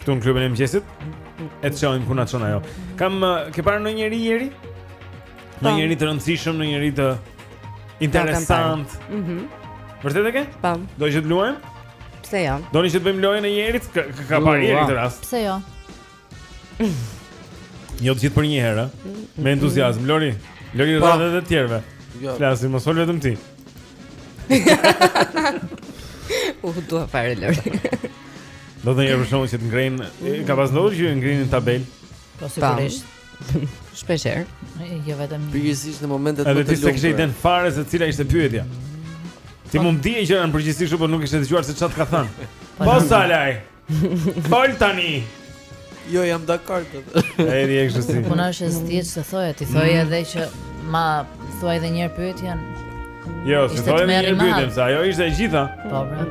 Këtu në klubin e mëngjesit E të shohim ku na çon ajo Kam, uh, ke parë një njeri Jeri? Një po. njeri të rëndësishëm, një njeri interesant mm -hmm. Vërtet e ke? Pam po. Do që ta luajmë? Pse jo? Doni që të bëjmë lojën e Jerit? Ka, ka parë Jeri këtë rast Pse jo? Jo të gjithë për një herë, me entuziasm Lori, Lori po. radhë dhe të tjerëve jo. Flasim, mos fol vetëm ti U uh, dua fare Lori. Do të ngjë për shkakun që të ngrenë, ka pas ndodhur që ngrinin tabelë. Po sigurisht. Shpesh herë. Jo vetëm. Pikërisht në momentet më të lumtura. Edhe ti s'e kishe idenë fare se cila ishte pyetja. Ti mund të dije që në përgjithësi kështu po nuk kishe dëgjuar se çfarë ka thënë. Po, po s'e luaj. Fol tani. Jo jam dakord. Ai e di kështu si. Po nash e zgjidh se thoja ti thoj mm. edhe që ma thuaj edhe një herë pyetjen. Jo, s'e thoja edhe një herë pyetjen, se ajo ishte e gjitha. Po pra.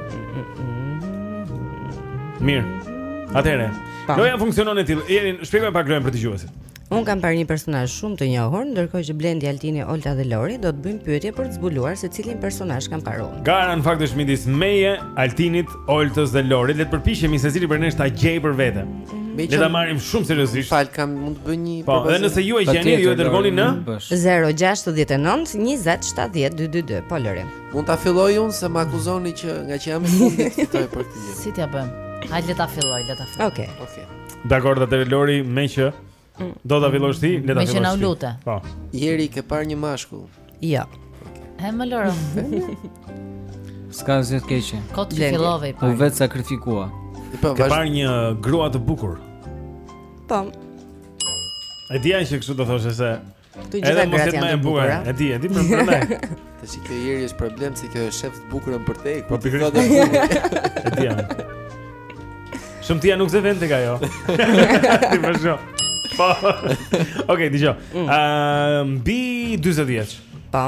Mirë. Atëherë. Loja funksionon e tillë. Jeri, shpjegoje pak lojën për dëgjuesit. Unë kam parë një personazh shumë të njohur, ndërkohë që Blendi, Altini, Olta dhe Lori do të bëjnë pyetje për të zbuluar se cilin personazh kam parë unë. Gara në fakt është midis meje, Altinit, Oltës dhe Lorit. Le të përpiqemi se cili prej nesh ta gjejë për veten. Le ta marrim shumë seriozisht. Fal, kam mund të bëj një Po, dhe nëse ju e gjeni, ju e dërgoni në 069 20 70 222. Po Lori. Mund ta filloj unë se më akuzoni që ngaqë jam i fundit fitoj për këtë gjë. Si t'ia bëjmë? Hajde le ta fillojë, le ta fillojë. Okej. Okej. Dakord, atëherë Lori, meqë mm. do ta fillosh ti, le ta fillosh. Meqë na lute. Po. Jeri ke parë një mashkull? Jo. Hë mo Loro. S'ka gjë të keqe. Kot që fillove i parë. U vetësakrifikua. Po, ke parë një grua të bukur? Po. E dija që kështu do thoshe se Të gjitha gratë janë të bukura. E di, e di për më ne. Të që kjo Jeri është problem se kjo e sheh të bukurën përtej, ku po, të këtë E di jam. Shëmtia nuk zë vend tek ajo. Ti më shjo. Po. Okej, dëgjo. Mm. Mbi 40 vjeç. Po.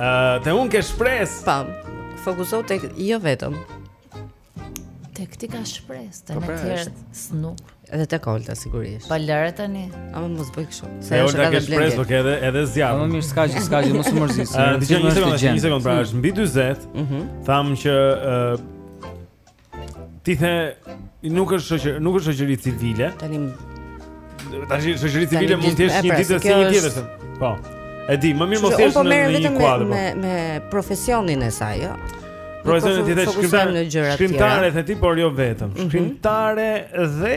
Ëh, te unë ke shpresë. Po. Fokusohu tek jo vetëm. Tek ti ka shpresë, te po, pra, ne të tjerët s'nuk. Edhe tek Olta sigurisht. Po lëre tani. Ama mos bëj kështu. Se është edhe shpresë, por edhe edhe zjarr. Po mirë, s'ka gjë, s'ka gjë, mos u mërzis. Dije një sekondë, një sekondë, pra është mbi 40. Mhm. Thamë që Ti the nuk është shoqëri, nuk është shoqëri civile. Tanim tash shoqëri civile mund të jesh një pra, ditë si një tjetër. Po. E di, më mirë mos jesh po në një kuadër. Po. Me me profesionin e saj, jo. Profesionin ti thuash shkrimtare në gjëra të tjera. Shkrimtare the ti, por jo vetëm. Mhm. Shkrimtare dhe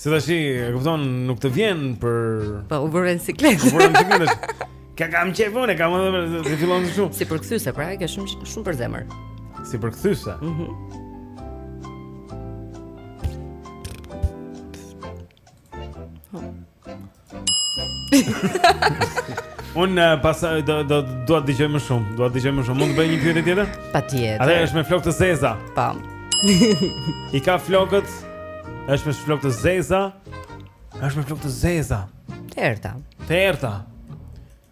Se tash e kupton, nuk të vjen për Po, u bëre në siklet. U bëre në siklet. Ka kam qejf unë e kam edhe të fillon të shumë. Si përkthyese, pra, e ke shumë shumë për zemër. Si përkthyese. Mhm. Mm Unë eh, pas eh, do do dua të dëgjoj më shumë, dua të dëgjoj më shumë. Mund të bëj një pyetje tjetër? Patjetër. A është me flokë të zeza. Po. I ka flokët? Është me flokë të zeza? Është me flokë të zeza. Të errëta. Të errëta.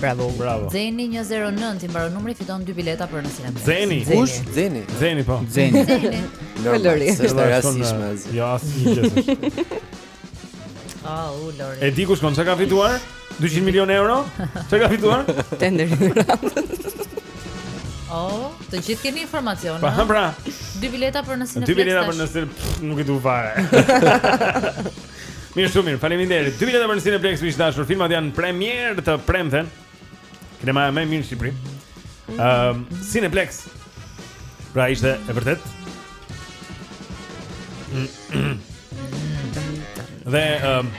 Bravo. Bravo. Zeni 109 i mbaron numri fiton dy bileta për në kinema. Zeni. Kush? Zeni. Zeni po. Zeni. Lori. Është rastësishme. Jo asnjë gjë. Ah, u Lori. E di kush mund të ka fituar? 200 milionë euro? Çka ka fituar? Tender. Oh, të gjithë keni informacion. Po, pra. Dy bileta për në kinema. Dy bileta për në kinema. Nuk e dua fare. Mirë, shumë mirë. Faleminderit. Dy bileta për në Cineplexx miq të dashur. Filmat janë premierë të premten. Kinemaja më e mirë në Shqipëri. Ëm, um, Cineplexx. Pra ishte e vërtetë. Dhe ëm um,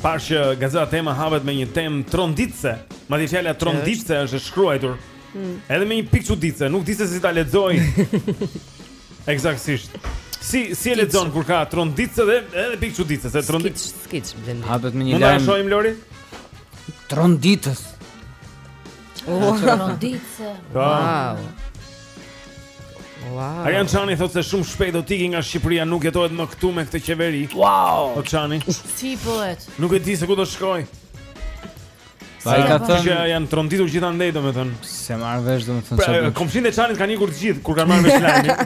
pashë që gazeta Tema hapet me një temë tronditëse. Madje fjala tronditëse është shkruajtur. Mm. Edhe me një pikëçuditëse, nuk di se si ta lexoj. Ekzaktësisht. Si si e lexon kur ka tronditëse dhe edhe pikëçuditëse, e trondit. Skic, skic, Blendi. Ha do të më një lajm. Mund ta shohim Lori? Tronditës. Oh, tronditëse. Wow. Wow. Arjan Çani thotë se shumë shpejt do të iki nga Shqipëria, nuk jetohet më këtu me këtë qeveri. Wow. Po Çani. Si bëhet. Nuk e di se ku do shkojë. Sa i ka thënë që janë tronditur gjithandej domethënë. S'e marr vesh domethënë pra, çfarë. Komshinjtë e Çanit kanë ikur të gjithë kur kanë marrë vesh lajmin.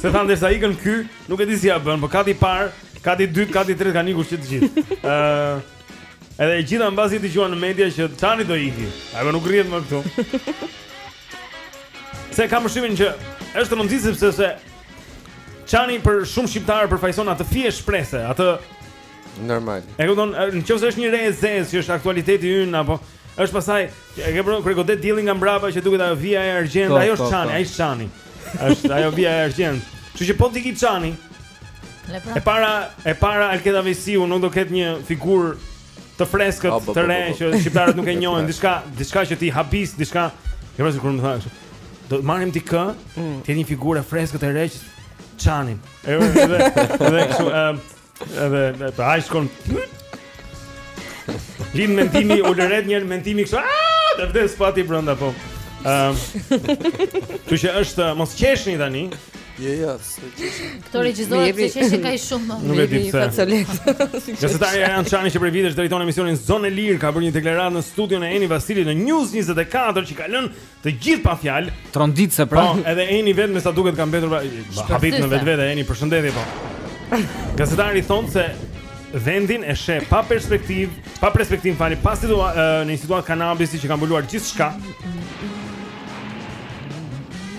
Se thanë derisa ikën ky, nuk e di si ia bën, por kati i parë, kati i dytë, kati i tretë kanë ikur të gjithë. Ë Edhe të gjithë mbasi dëgjuan në media që Çani do iki. Ajo nuk rrihet më këtu. Se kam mendimin që është rëndësi sepse se Çani për shumë shqiptarë përfaqëson atë fije shprese, atë Normal. E kupton, nëse është një re e zezë që është aktualiteti ynë apo është pastaj e ke parë kur godet dielli nga mbrapa që duket ajo vija e argjendtë, po, ajo është po, Çani, po. ai është Çani. Është ajo vija e argjendtë. Kështu që po t'iki Çani. E para, e para Alketa Vejsiu nuk do ketë një figurë të freskët, të re që shqiptarët nuk e njohin, diçka, diçka që t'i habisë, diçka. Ke pasur kur më thua kështu? Do të marrim ti kë? Mm. Ti një figurë e freskët e re që Çanin. Edhe edhe kështu, ëm Edhe edhe pra ai shkon. Lim mendimi ulëret një mendimi kështu. Ah, të vdes fati brenda po. Ëm. Ju që është mos qeshni tani. Jo, jo, s'e qeshni. Këta regjisorë pse qeshin kaq shumë? Nuk e di pse. Gazetari Arjan Çani që prej vitesh drejton emisionin Zonë e Lirë ka bërë një deklaratë në studion e Eni Vasilit në News 24 që ka lënë Të gjithë pa fjalë. Tronditse pra. Po, edhe Eni vetë me sa duket ka mbetur pa. Habit në vetvete Eni, përshëndetje po. Gazetari thotë se vendin e sheh pa perspektivë, pa perspektivë falni, pa situatë në një situatë kanabisi që ka mbuluar gjithçka.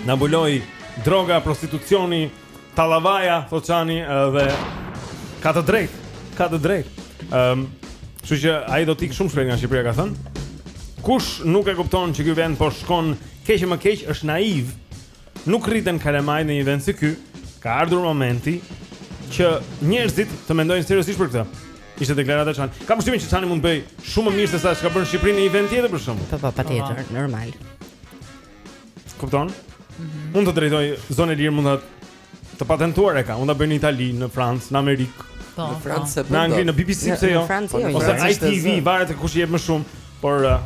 Na mbuloi droga, prostitucioni, Tallavaja, thotë Çani dhe ka të drejtë, ka të drejtë. Ëm, um, kështu që ai do të ikë shumë shpejt nga Shqipëria ka thënë. Kush nuk e kupton që ky vend po shkon keq e më keq është naiv. Nuk rriten kalamaj në një vend si ky. Ka ardhur momenti që njerëzit të mendojnë seriozisht për këtë. Ishte deklarata e Çanit. Kam përshtypjen që Çani mund të bëjë shumë më mirë se sa çka bën në Shqipëri në një vend tjetër për shembull. Po po, patjetër, normal. Kupton? Mm -hmm. Mund të drejtojë Zonë e Lirë, mund të të patentuar e ka. Mund ta bëjë në Itali, në Francë, në Amerikë. Po, në po, Francë e bën. Në Angli, në BBC pse jo? Po, jo ose ITV, varet se kush i jep më shumë, por uh,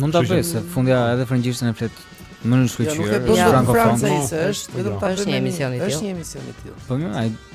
mund ta bëjë se fundja edhe frëngjishten e flet në mënyrë shkëlqyer. Ja, nuk e bën në Francë, është vetëm ta bëjë emision i tillë. Është një emision i tillë. Po mirë, ai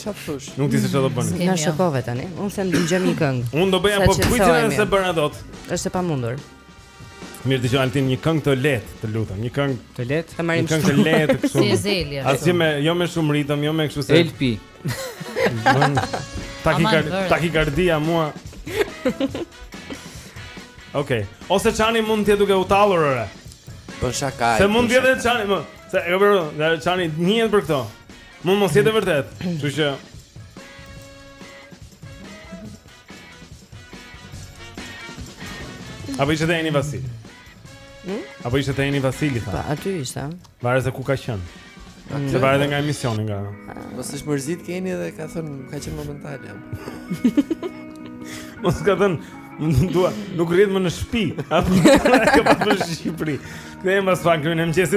Çfarë thosh? Nuk di se çfarë do bëjmë. Na shokove tani. Unë them dëgjojmë një këngë. Unë do bëja po kuicin s'e bëra dot. Është e pamundur. Mirë dëgjojmë Altin një këngë të lehtë, të lutem, një këngë të lehtë. Të marrim këngë të lehtë kështu. Si Zelia. Asgjë me jo me shumë ritëm, jo me kështu se. Elpi. Takikard, takikardia mua. Okej. Ose Çani mund të jetë duke u tallur ore. Po shaka. Se mund të jetë Çani më. Se e vërë, Çani njihet për këto. Mund mos jetë e vërtetë, kështu që Apo ishte te Eni Vasili? Hmm? Apo ishte te Eni Vasili, tha? Po, aty ishte. Varet se ku ka qenë. Hmm. Se varet dhe nga emisioni, nga. Mos është mërzit ke Eni dhe ka thënë, ka qenë momental, jam. Mos ka thënë, Dua, nuk rrihet më në Shqipëri. Apo ka pasur në Shqipëri. Kthehem pas pak në mëngjes.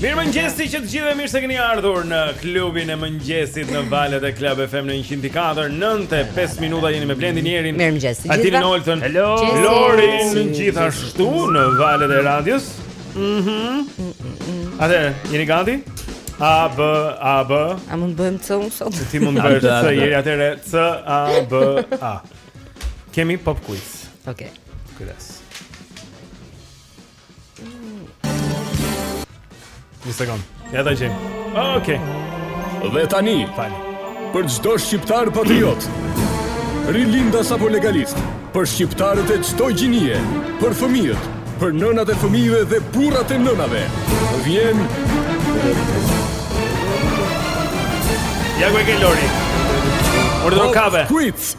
Mirëmëngjesi që të gjithë e mirë se keni ardhur në klubin e mëngjesit në valët e Club FM në 104 95 minuta jeni me Blendin Jerin Mirëmëngjesi gjithë Altinin Oltën Hello Lorin gjithashtu në valët e radios mhm. Atëherë, jeni gati? A, B, A, B A mund të jem B unë sot Ti mund bëjmë të të Jeri atëherë C, A, B, A Kemi pop quiz Ok Kujdes Një sekund. Ja ta gjejmë. Okej. Okay. Dhe tani, Fali. për çdo shqiptar patriot, rilindas apo legalist, për shqiptarët e çdo gjinie, për fëmijët, për nënat e fëmijëve dhe burrat e nënave, vjen Ja ku e ke Lori. Urdhëro kape. Quiz.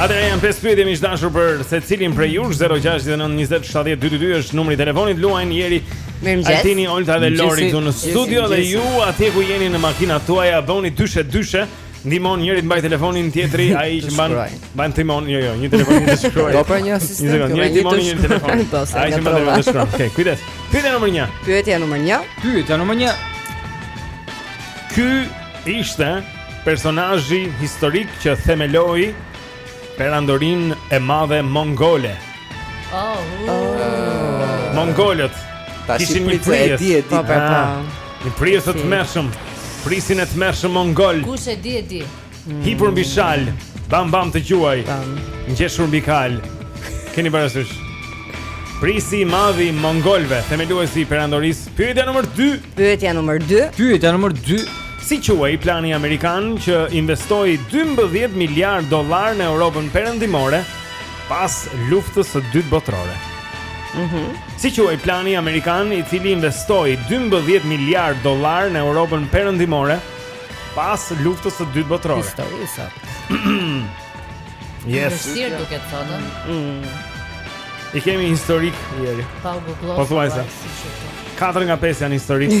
Atëherë janë 5 pyetje miq të dashur për secilin prej jush 069-2722 është numri i telefonit luajnë Jeri Altini, Olta dhe Lori këtu në studio dhe ju atje ku jeni në makinat tuaja bëni dyshe dyshe Ndihmon njëri të mbajë telefonin tjetri ai që mban, mban timon jo, jo, një telefon një të shkruajë Do pra një asistent Një sekund, një timon një telefon Ai që mban telefon të shkruajë Ok, kujdes Pyetja numër një Pyetja numër një Pyetja numër një Ky ishte Personazhi historik që themeloi perandorinë e madhe mongole. Oh. Uh. Mongolët. Kishin një prijës e di e di. Një prijës të tmerrshëm. Prijësin e tmerrshëm mongol. Kush e di e di. Mm. Hipur mbi shalë, bam bam të gjuaj. Ngjeshur mbi kalë. Keni parasysh? Prijësi i madh i mongolëve, themeluesi i perandorisë. Pyetja nr. 2. Pyetja nr. 2. Pyetja nr. 2. Si quhej plani amerikan që investoi 12 miliardë dollarë në Europën Perëndimore pas luftës së dytë botërore? Mhm. Mm si quhej plani amerikan i cili investoi 12 miliardë dollarë në Europën Perëndimore pas luftës së dytë botërore? Histori sot. yes. Vështirë duket sot. Mm. I kemi historike Jeri. Pa u googluar. Pothuajse. 4 nga 5 janë historike.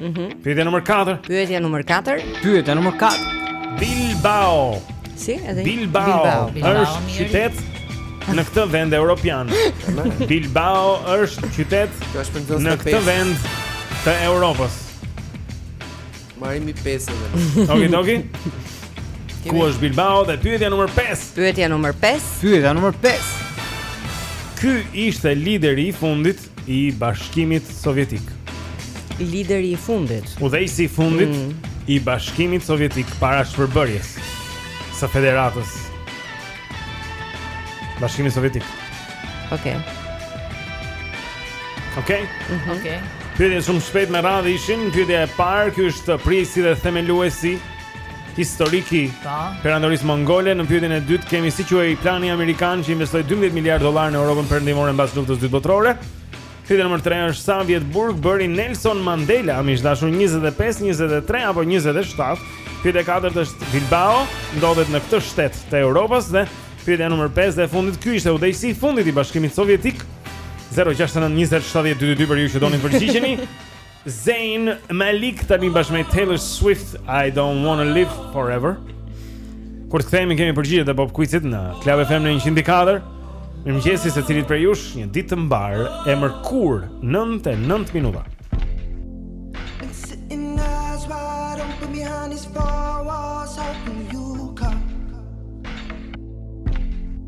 Mhm. Mm Pyetja nr. 4. Pyetja nr. 4. Pyetja nr. 4. Bilbao. Si, edhe Bilbao. Bilbao. Bilbao. Është qytet në këtë vend europian. Bilbao është qytet në këtë vend të Europës. Marrim 5 edhe. Okej, okej. Ku është Bilbao dhe pyetja nr. 5? Pyetja nr. 5. Pyetja nr. 5. Ky ishte lideri i fundit i Bashkimit Sovjetik. Lideri i fundit. Udhëheqësi i fundit mm. i Bashkimit Sovjetik para shpërbërjes së Federatës. Bashkimi Sovjetik. Okej. Okay. Okej. Okay? Mm -hmm. Okej. Okay. Pyetja shumë shpejt me radhë ishin, pyetja e parë, ky është prijësi dhe themeluesi historik i perandorisë mongole në pyetjen e dytë kemi si quhej plani amerikan që investoi 12 miliard dollarë në Europën Perëndimore mbas luftës së dytë botërore. Pyetja nr. 3 është sa vjet burg bëri Nelson Mandela, miq të dashur 25, 23 apo 27? Pyetja e katërt është Bilbao ndodhet në këtë shtet të Europës dhe pyetja nr. 5 dhe e fundit ky ishte udhëheqësi i fundit i Bashkimit Sovjetik 069 20 70 222 për ju që doni të përgjigjeni. Zayn Malik tani bashkë me Taylor Swift I don't wanna live forever. Kur të kthehemi kemi përgjigjet e Bob Quizit në Club FM në 100.4. Mirëmëngjesi secilit prej jush një ditë të mbarë e mërkur 9 e 9 minuta.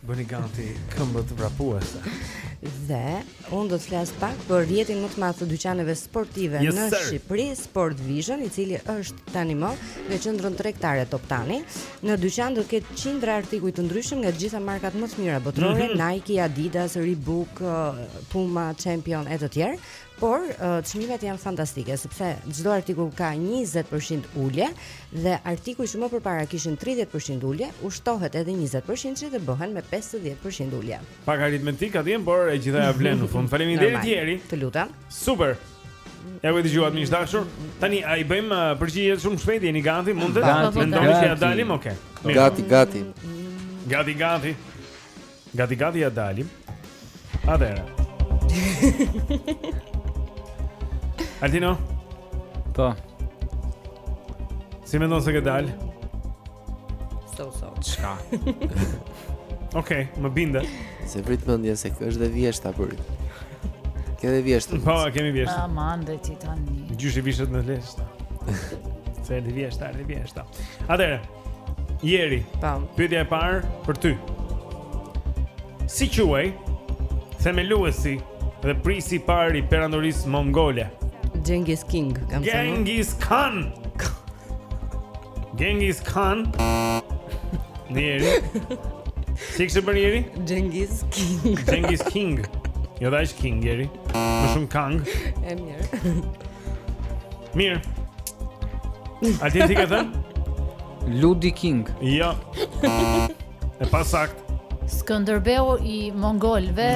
Bëni gati këmbët vrapuese. Dhe unë do të flas pak për rrjetin më të madh të dyqaneve sportive yes, në Shqipëri, Sport Vision, i cili është tanimë në qendrën tregtare Toptani. Në dyqan do të ketë qindra artikuj të ndryshëm nga të gjitha markat më të mira botërore, mm -hmm. Nike, Adidas, Reebok, uh, Puma, Champion e të tjerë. Por çmimet janë fantastike sepse çdo artikull ka 20% ulje dhe artikuj që më përpara kishin 30% ulje u shtohet edhe 20% dhe bëhen me 50% ulje. Pak aritmetikë aty, por e gjitha ia vlen në fund. Faleminderit Jeri. Të lutem. Super. Ja ku e dëgjuat miq të dashur. Tani i bëjmë uh, përgjigjet shumë shpejt, jeni gati? Mund të mendoni se ia dalim, okay. Gati, gati. Gati, gati. Gati gati ia dalim. Atëherë. Altino. Po. Si mendon se ke dal? So so. Çka? Okej, okay, më binde. S'e vret mendjen se kjo është e vjeshta për. Kjo dhe vjeshta. Po, kemi vjeshta. Ah, mande ti tani. Gjyshi vishet në leshta. Se dhe vjeshta, dhe vjeshta. Atëherë. Jeri. Tam. Po. Pyetja e parë për ty. Si quhej themeluesi dhe prijësi i parë i perandorisë mongole? Genghis King, kam thënë. Genghis Khan. Genghis Khan. Njeri. Si kështë për njeri? Genghis King. Genghis King. Jo da është King, njeri. Më shumë Kang. E mirë. Mirë. Altini ke thënë? Ludi King. Jo. E pasaktë. Skënderbeu i mongolëve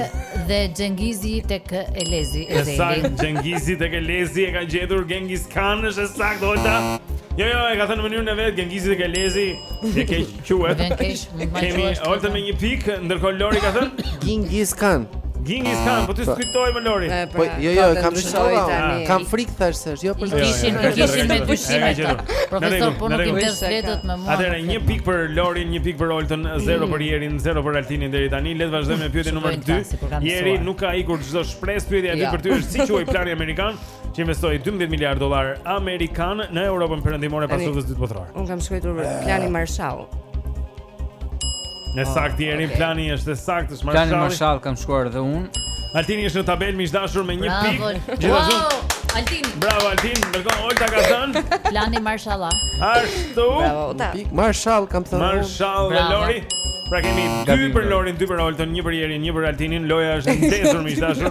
dhe Xhengizi tek Elezi. E saktë, Xhengizi tek Elezi e ka gjetur Genghis Khan, është e saktë Olta. Jo, jo, e ka thënë në mënyrën e vet Xhengizi tek Elezi. E ke Quhet. Vjen keq, mund të marrësh. Kemi Oltën me një pikë, ndërkohë Lori ka thënë Genghis Khan. Genghis ah, Khan, po ti po. skujtoi më Lori. Po, po jo, jo, kam shkruar tani. Ah. Kam frikë thash se është jo për të. Kishin, kishin me dyshime. Profesor, po nuk i vdes vetët me mua. Atëherë një pikë për Lorin, një pikë për Oltën, 0 për Jerin, 0 për Altinin deri tani. Le të vazhdojmë me pyetjen numër 2. Jeri nuk ka ikur çdo shpresë, pyetja e dytë për ty është si quhej plani amerikan? që investoi 12 miliardë dollarë amerikanë në Europën Perëndimore pas luftës së dytë botërore. Unë kam shkruar për eh. planin Marshall. E saktë Jeri, plani është i saktë, është Marshall. Planin Marshall kam shkruar dhe unë. Altini është në tabelë miq të dashur me 1 pikë. Gjithashtu. Altini. Bravo Altin, ndërkohë Olta ka thënë. Plani Marshall. Ashtu. Bravo, Olta. Marshall kam thënë. Marshall dhe Lori. Pra kemi 2 për Lorin, 2 për Oltën, 1 për Jerin, 1 për Altinin. Loja është ndezur miq të dashur.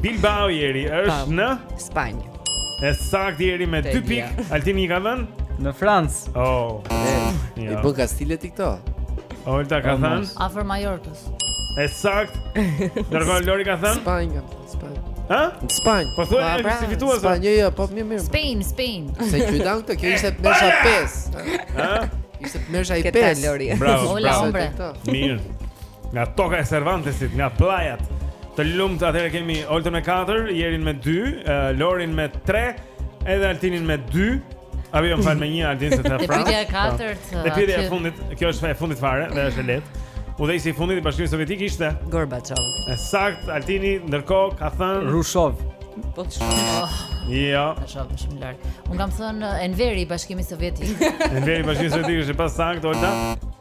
Bilbao Jeri është në Spanjë. E saktë Jeri me 2 pikë. Altini ka thënë në Francë. Oh. I bën Kastilet i këto. Olta ka thënë afër Mallorcës. E saktë. Ndërkohë Lori ka thënë Spanjë, Spanjë. Ha? Në Spanjë. Po thonë pra, pra, s'e fitua. Spanjë, jo, po mirë mirë. Spain, Spain. Se qydan këto, kjo ishte me shaka. Ha? Ishte me shaka. Bravo, bravo. Mirë. Nga toka e Cervantesit, nga plajat. Të lumtë, atëherë kemi Oltën me 4, Jerin me 2, eh, Lorin me 3, edhe Altinin me 2. A jo më fal me 1 Altin se të afra. Pyetja e katërt. Po. Dhe pyetja e fundit, kjo është e fundit fare dhe është e lehtë. Udhëheqësi i fundit i Bashkimit Sovjetik ishte Gorbaçov. e saktë Altini, ndërkohë ka thënë Hrushov. Po të shumë. jo. Ta shoh më shumë lart. Unë kam thënë eh, Enveri i Bashkimit Sovjetik. Enveri i Bashkimit Sovjetik është e pasaktë, Olta.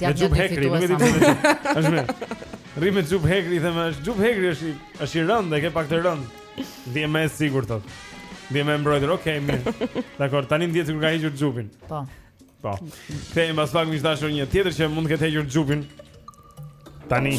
Me xhup hekri, nuk e di çfarë. Është mirë. Rri me xhup hekri, them, është xhup hekri është i është i rëndë, e ke pak të rëndë. Dhe më e sigurt thotë. Dhe më e mbrojtur, okay, mirë. Dakord, tani ndjehet sikur ka hequr xhupin. Po. Po. Kthehemi pas pak miq të dashur një tjetër që mund të ketë hequr xhupin. Tani.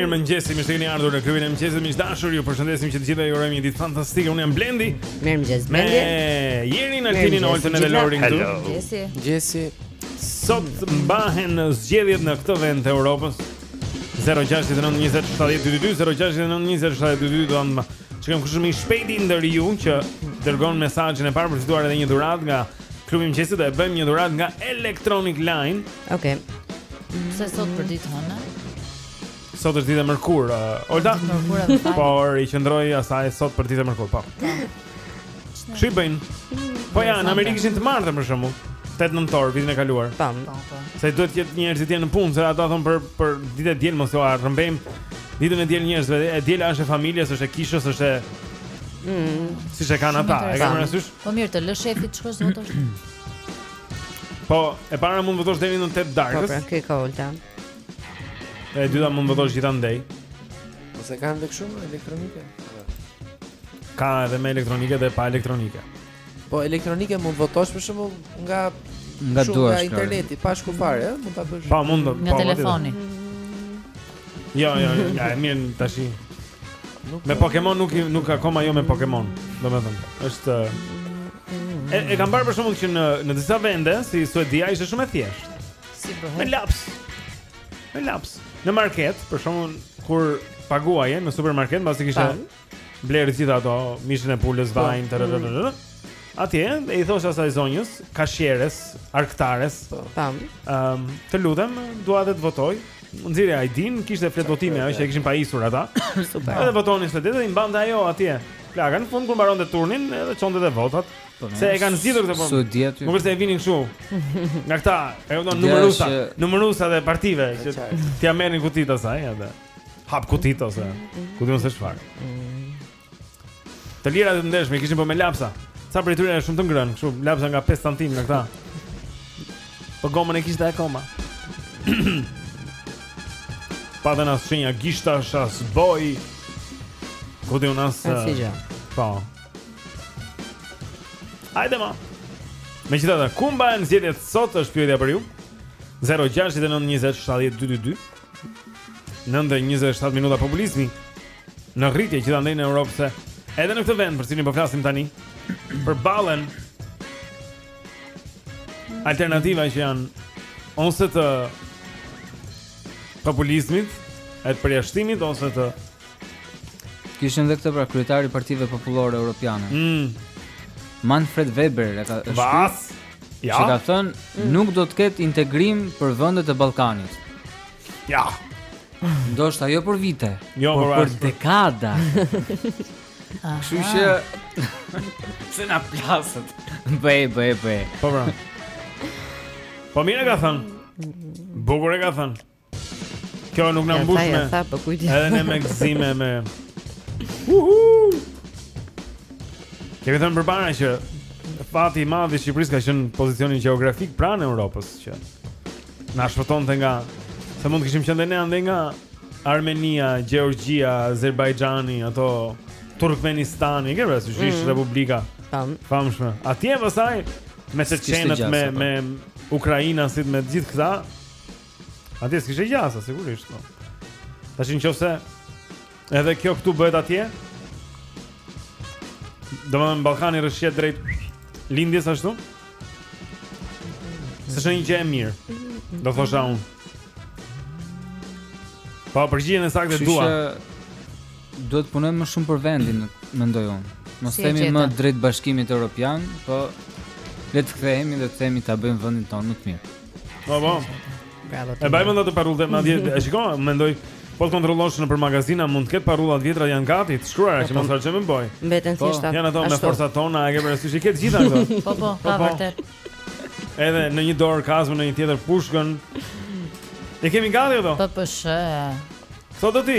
Mirë mëngjesi, mirë se keni ardhur në klubin e mëngjesit. Miq të dashur, ju përshëndesim që të gjithëve ju urojmë një ditë fantastike. Unë jam Blendi. Mirë mëngjes Blendi. Me Jerin Altinin Oltën dhe Lorin këtu. Mëngjesi. Mëngjesi. Sot mbahen zgjedhjet në këtë vend të Europës. 069 20 70 222 069 20 70 222 do të shohim kush më i shpejti ndër ju që dërgon mesazhin e parë për të fituar edhe një dhuratë nga klubi i mëngjesit do e bëjmë një dhuratë nga Electronic Line. Okej. Okay. Sa sot për ditë hëne? Sot është ditë e mërkurë. Uh, Olta. Por i qëndroj asaj sot për ditë e mërkurë, po. Ç'i bëjnë? Po ja, në Amerikë ishin të martë për shembull. 8 nëntor vitin e kaluar. Tam. Po, po. Se duhet të jenë njerëzit në punë, se ata thon për për ditë e diel mos ua rrëmbejmë. Ditën e diel njerëzve, e diel është e familjes, është e kishës, është e Mm. Si se kanë ata, e ke parasysh? Po mirë, të lë shefi të shkosh të votosh. Po, e para mund të votosh deri në 8 darkës. Po, pra, ke kohë, Olta. E dyta mund të votosh gjithandej. Ose kanë edhe kështu elektronike. Ka edhe me elektronike dhe pa elektronike. Po elektronike mund votosh për shembull nga nga të duash nga interneti, pa shku fare, ëh, mund ta bësh. Po mund të nga telefoni. Jo, jo, jo, ja, e mirë tashi. Nuk me Pokémon nuk nuk akoma jo me Pokémon, domethënë. Është e, e kam parë për shembull që në në disa vende si Suedia ishte shumë e thjeshtë. Si bëhet? Me laps. Me laps. Në market, për shembull kur paguaje në supermarket, pasi kishte blerë gjithë ato mishin e pulës, po. vajin, tërë, tërë, tërë, Atje dhe i thoshe asaj zonjës, kashieres, arkëtares. Po. Tam. Ehm, um, të lutem, dua të votoj. Nxirrje ID-në, kishte fletëvotime ajo që e kishin pajisur ata. Super. Edhe votoje, se i mbante ajo atje. Plaka në fund kur mbaronte turnin, edhe çonte te votat. Po, se e kanë zgjidhur këtë punë. Nuk është se e vinin kështu. Nga këta, e kupton numëruesa, numëruesa dhe partive që t'ia merrnin kutitë asaj edhe. Hap kutitë ose ku di unë se çfarë. Të lira të ndershme kishin po me lapsa. Sa për tyre është shumë të ngrënë, kështu lapsa nga 5 cm nga këta. Po gomën e kishte akoma. Pa dhe nëse lyenin gishtat s'ka as bojë Ku di unë nëse Po Hajde ma. Megjithatë, ku mba? A në zgjedhjet sot është pyetja për ju? 0-6-9-20-7-2-2-2 9-27 minuta populizmi Në rritje që ta ndjejnë në Europë se Edhe në këtë vend për të cilin po flasim tani Përballen Alternativa që janë Ose të Populizmit E të përjashtimit Ose të Kishim dhe këtë pra kryetari i Partive Popullore Europiane. Mm. Manfred Weber e ka shkruar. Bas. Ja. Që ka thënë mm. nuk do të ketë integrim për vendet e Ballkanit. Ja. Ndoshta jo për vite, jo, por për, për dekada. Kështu që se na plaset. Be, be, be. Po bra. Po mirë ka thënë. Bukur e ka thënë. Kjo nuk na mbush me. Po Edhe ne me gëzime me. Uhu! Kemi thënë përpara që fati i madh i Shqipërisë ka qenë pozicioni gjeografik pranë Europës që na shpëtonte nga se mund të kishim qenë ne ande nga Armenia, Gjeorgjia, Azerbajxhani, ato Turkmenistani, që është një mm. republika. Tam. Famshme. Atje pastaj me çeçenët me me Ukrainasit me të gjithë këta Atje s'kishe gjasa, sigurisht po. Tashi në qofë se Edhe kjo këtu bëhet atje Domethënë Ballkani rrëshqet drejt Lindjes ashtu S'është një gjë e mirë Do thosha unë Pa po, përgjigjen e saktë dua Duhet të punojmë më shumë për vendin Mendoj unë Mos të themi më drejt bashkimit Europian Po Le të kthehemi dhe të themi ta bëjmë vendin tonë më të mirë Po po. Bravo. E bajmë ndonjë parullë madje e shikoj, mendoj Po të kontrollosh nëpër magazina mund të ketë parulla të vjetra janë gati të shkruara po, që po. mos harxhojmë bojë. Mbeten po, thjesht ato. Janë ato me forcat tona, e ke parasysh i ke të gjitha ato. Po po, ka vërtet. Edhe në një dorë kazmë në një tjetër pushkën. I kemi gati ato. Po po shë. Sa do ti.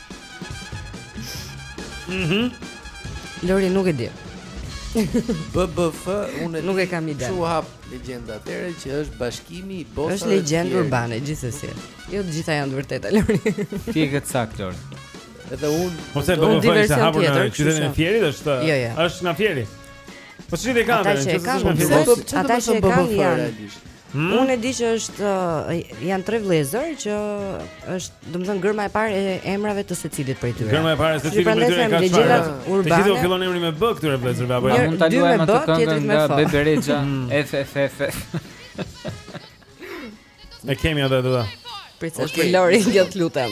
Mhm. Lori nuk e di. BBF unë nuk e kam idenë. Ç'u hap legjenda atëherë që është bashkimi i botës. Është legjendë urbane gjithsesi. Jo të gjitha janë të vërteta Lori. Ti e ke saktë Lori. Edhe unë Po se BBF është hapur në qytetin e Fierit është. Jo, jo. Është nga Fieri. Po si ti kanë? Ata që kanë, ata që kanë janë. Hmm? Unë e di që është janë tre vëllezër që është, domethënë gërma e parë e emrave të secilit prej tyre. Gërma e parë e secilit prej tyre ka çfarë? Të gjithëve u fillon emri me B këtyre vëllezërve apo jo? Mund ta luajmë atë këngën nga Bebe Rexha hmm. F F F. Ne kemi atë atë. Prit se okay. Lori, jo të lutem.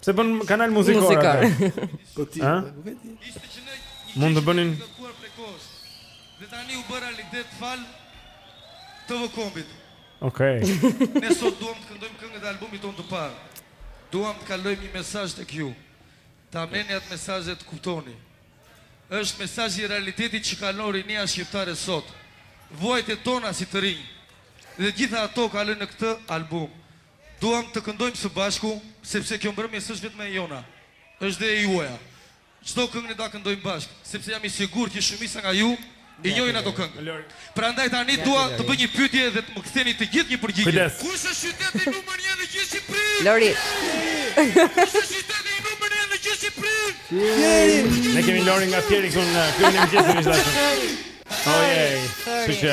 Pse bën kanal muzikor? Muzikor. Po ti, nuk e di. Ishte që ne mund të bënin kuar prekos. Dhe tani u bë realitet falë TV Kombit. Okej. Okay. ne sot duam të këndojmë këngët e albumit tonë të parë. Duam të kalojmë një mesazh tek ju. Ta merrni atë mesazh e ta kuptoni. Është mesazh i realitetit që kalon rinia shqiptare sot. Vuajtjet tona si të rinj dhe gjithë ato kalojnë në këtë album. Duam të këndojmë së bashku, sepse kjo mbrëmje s'është vetëm e jona, është dhe e juaja. Çdo këngë ne do ta këndojmë bashkë, sepse jam i sigurt që shumica nga ju i njohin ato këngë. Prandaj tani dua të bëj një pyetje dhe të më ktheni të gjithë një përgjigje. Kush është qyteti numër një në gjithë Shqipërinë? Lori. Kush është qyteti numër një në gjithë Shqipërinë? Fieri. Ne kemi Lorin nga Fieri këtu në klubin e mëngjesit miq të dashur. Ojej. Kështu që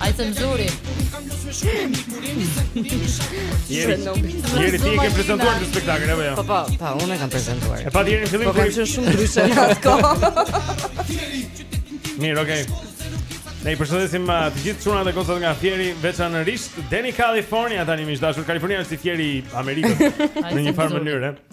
Ai të nxori. Jeri, jeri ti e ke prezantuar në spektakël apo jo? Po po, po, unë e kam prezantuar. E pati jeri fillim. Po kam qenë shumë ndryshe në atë kohë. Mirë, okay. Ne i përshëndesim uh, të gjithë çunat edhe gocat nga Fieri, veçanërisht Deni California tani miq të dashur. California është si Fieri i Amerikës në një farë mënyre.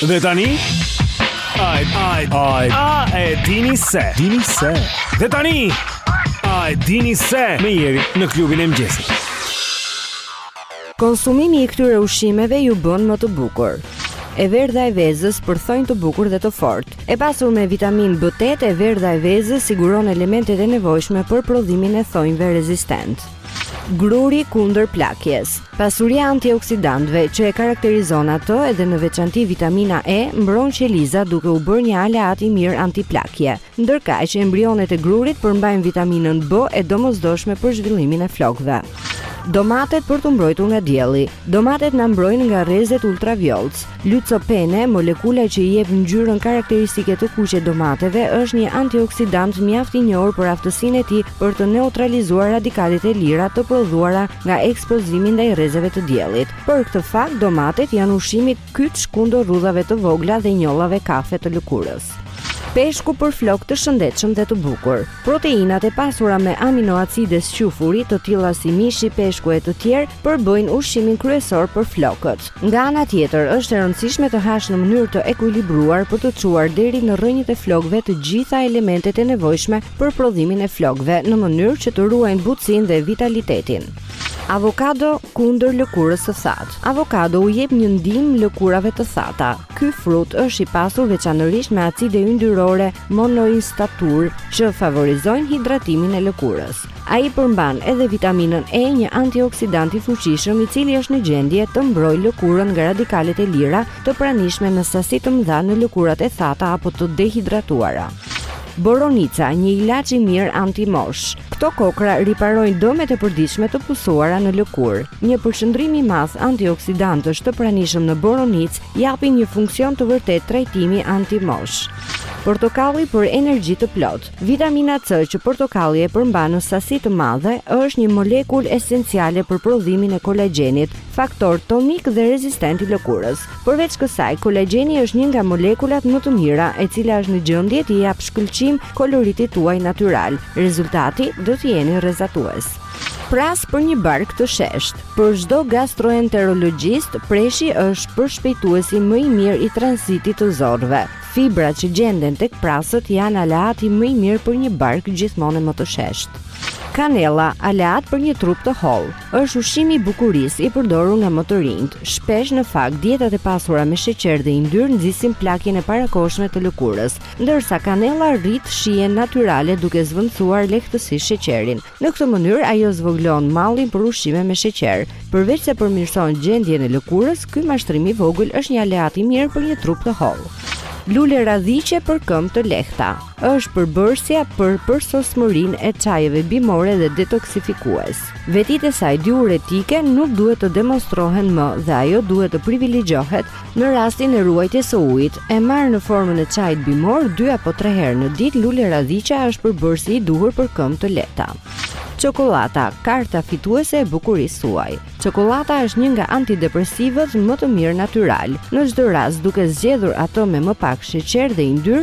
Dhe tani Ai ai ai a e dini se dini se Dhe tani a e dini se me Jerin në klubin e mëngjesit Konsumimi i këtyre ushqimeve ju bën më të bukur e verdha e vezës për thonj të bukur dhe të fortë. E pasur me vitamin B8, e verdha e vezës siguron elementet e nevojshme për prodhimin e thonjve rezistentë. Gruri kundër plakjes. Pasuria e antioksidantëve që e karakterizon atë edhe në veçanti vitamina E mbron qelizat duke u bërë një aleat i mirë antiplakje. Ndërkaq, embrionet e grurit përmbajnë vitaminën B e domosdoshme për zhvillimin e flokëve. Domatet për t'u mbrojtur nga dielli. Domatet na mbrojnë nga rrezet ultravjollcë. Lycopene, molekula që i jep ngjyrën karakteristike të kuqe domateve, është një antioksidant mjaft i njohur për aftësinë e tij për të neutralizuar radikalet e lira të prodhuara nga ekspozimi ndaj rrezeve të diellit. Për këtë fakt, domatet janë ushqimi kyç kundër rrudhave të vogla dhe njollave kafe të lëkurës. Peshku për flokë të shëndetshëm dhe të bukur. Proteinat e pasura me aminoacide squfuri, të tilla si mishi, peshku e të tjerë, përbëjnë ushqimin kryesor për flokët. Nga ana tjetër, është e rëndësishme të hash në mënyrë të ekuilibruar për të çuar deri në rrënjët e flokëve të gjitha elementet e nevojshme për prodhimin e flokëve në mënyrë që të ruajnë butësinë dhe vitalitetin. Avokado kundër lëkurës së thatë. Avokado u jep një ndihmë lëkurave të thata. Ky frut është i pasur veçanërisht me acide yndyrore monoinsatur që favorizojnë hidratimin e lëkurës. Ai përmban edhe vitaminën E, një antioksidant i fuqishëm i cili është në gjendje të mbrojë lëkurën nga radikalet e lira të pranishme në sasi të mëdha në lëkurat e thata apo të dehidratuara. Boronica, një ilaç i mirë antimosh. Këto kokrra riparojnë dëmet e përditshme të pësuara në lëkurë. Një përqendrim i madh antioksidantësh të pranishëm në boronicë japin një funksion të vërtetë trajtimi antimosh. Portokalli për energji të plotë. Vitamina C që portokalli e përmban në sasi të madhe është një molekulë esenciale për prodhimin e kolagjenit, faktor tonik dhe rezistent i lëkurës. Përveç kësaj, kolagjeni është një nga molekulat më të mira, e cila është në gjendje t'i japë shkëlqim koloritit tuaj natyral. Rezultati do të jeni rrezatues. Pras për një bark të sheshtë. Për çdo gastroenterologjist, preshi është përshpejtuesi më i mirë i tranzitit të zorrëve. Fibrat që gjenden tek prasët janë aleati më i mirë për një bark gjithmonë e më të sheshtë. Kanella, aleat për një trup të hollë, është ushqimi i bukurisë i përdorur nga më të rinjtë. Shpesh në fakt dietat e pasura me sheqer dhe yndyrë nxisin plakjen e parakohshme të lëkurës, ndërsa kanella rrit shijen natyrale duke zvendësuar lehtësisht sheqerin. Në këtë mënyrë ajo zvogëlon mallin për ushqime me sheqer. Përveç se përmirëson gjendjen e lëkurës, ky mashtrim i vogël është një aleat i mirë për një trup të hollë. Lule radhiqe për këmbë të lehta. Është përbërësja për përsosmërinë e çajeve bimore dhe detoksifikues. Vetitë e saj diuretike nuk duhet të demonstrohen më dhe ajo duhet të privilegjohet Në rastin e ruajtjes së ujit, e marrë në formën e çajit bimor 2 apo 3 herë në ditë, lule radhiqa është përbërësi i duhur për këmbë të lehta. Çokollata, karta fituese e bukurisë suaj. Çokollata është një nga antidepresivët më të mirë natyral. Në çdo rast, duke zgjedhur atë me më pak sheqer dhe yndyrë,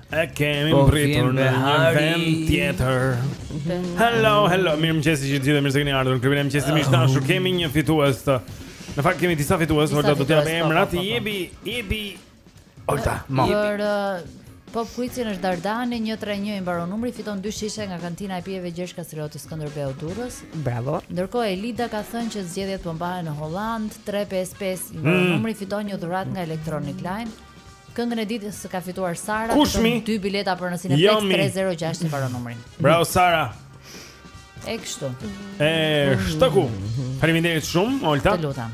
E kemi po, mbritur në një vend tjetër. Hello, hello. Mirëmëngjes, të gjithëve mirë se keni ardhur në klubin e mëngjesit miq të dashur. Kemi një fitues të. Në fakt kemi disa fitues, por do të jam po, emrat po, po, jepi, jepi. Olta, më. Për Pop Quizin është Dardani 131 i mbaron numri fiton dy shishe nga kantina e pijeve Gjergj Kastrioti Skënderbeu Durrës. Bravo. Ndërkohë Elida ka thënë që zgjedhjet po mbahen në Holandë 355 i mbaron mm. numri fiton një dhuratë nga Electronic Line. Këngën e ditës ka fituar Sara, vetëm dy bileta për në Cineplex 306 i mbaron numri. Bravo Sara. E kështu. E shtoku. Faleminderit shumë, Olta. Të lutem.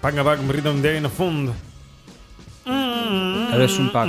Pak nga pak më rritëm deri në fund. Edhe shumë pak.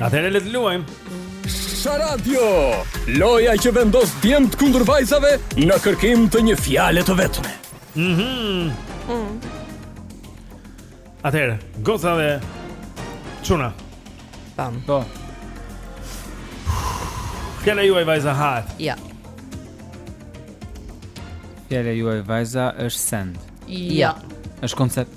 Atëherë le të luajmë. Sharadio, loja që vendos djemt kundër vajzave në kërkim të një fjale të vetme. Mhm. Mm mm. Atëherë, goca dhe çuna. Pam. Po. Fjala juaj vajza hahet. Jo. Fjala juaj vajza është send. Jo. Është koncept.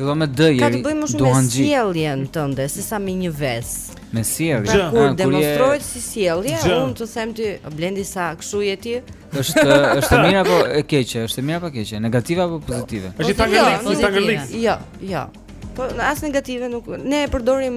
Fillon me D, Ka të bëjë më shumë me sjelljen tënde se sa me një ves. Me sjellje. Pra, kur ah, demonstrohet si sjellje, unë të them ti Blendi sa kshu je ti. Është është mirë apo e keqe? Është mirë apo e keqe? Negative apo pozitive? Është i tangëlliks, i tangëlliks. Jo, jo. Po as negative nuk ne e përdorim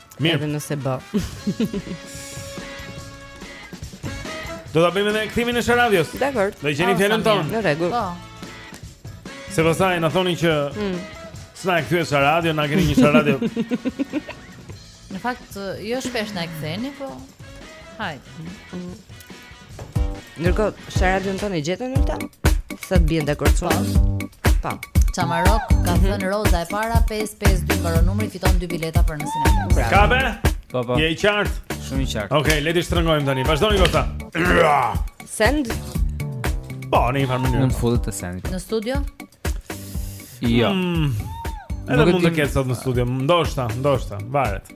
Mirë. Edhe nëse bë. Do ta bëjmë edhe kthimin e Sharadios. Dakor. Do e gjeni fjalën tonë. Në rregull. Po. Se pastaj na thonin që mm. s'na e kthyen Sharadio, na keni një Sharadio. Në fakt, jo shpesh na e ktheni, po Hajde. Ndërkohë, sharadion tonë e gjetën Olta? Sa të biem dakord po. po. Çamarrok ka mhm. thënë Roza e para 552 mbaron numri fiton dy bileta për nesër. Bravo. Ka be? Po po. Je i qartë. Shumë i qartë. Okej, le të shtrëngojmë tani. Vazhdoni goca. Send. Po, në një farë mënyrë. Mund të futet te sendet. Në studio? Jo. Mm. Edhe mund të ketë sot në studio. Ndoshta, ndoshta, varet.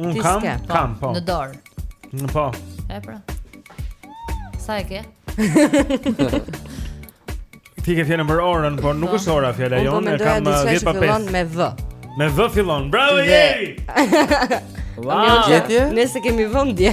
Un kam, po, kam po. Në dorë. Në po. E pra. Sa e ke? Ti ke fjalën për orën, por nuk po. është ora fjala po jonë, e kam 10 pa 5. Me V. Me V fillon. Bravo Jeri. Wow. Ne s'e kemi vëmendje.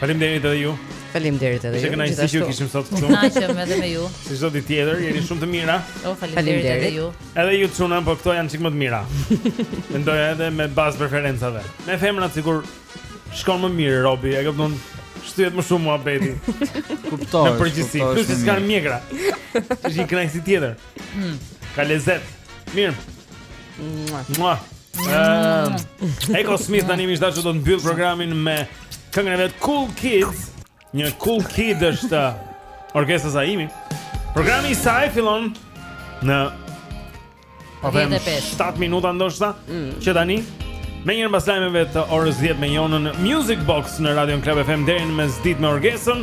Faleminderit edhe ju. Faleminderit edhe ju. Ishte kënaqësi që ju kishim sot këtu. Kënaqem edhe me ju. Si çdo ditë tjetër, jeni shumë të mira. Oh, faleminderit edhe ju. Edhe ju çuna, po këto janë çik më të mira. Mendoj edhe në bazë preferencave. Me femrat sigur shkon më mirë robi, e kupton? Shtyhet më shumë muhabeti. Kuptoj. Në përgjithësi, plus që s'kanë mjekra. Është një kënaqësi tjetër. Ka lezet Mirë Mua Mua ehm, Echosmith tani me sa shoh do të mbyllë programin me Këngën e vet Cool Kids Një Cool Kid është uh, Orgesa Zaimi Programi i saj fillon Në Po them 7 minuta ndoshta mm. Që tani Menjëherë mbas lajmeve të orës 10 me zonën Music Box në Radio Club FM Deri në mesditë me Orgesën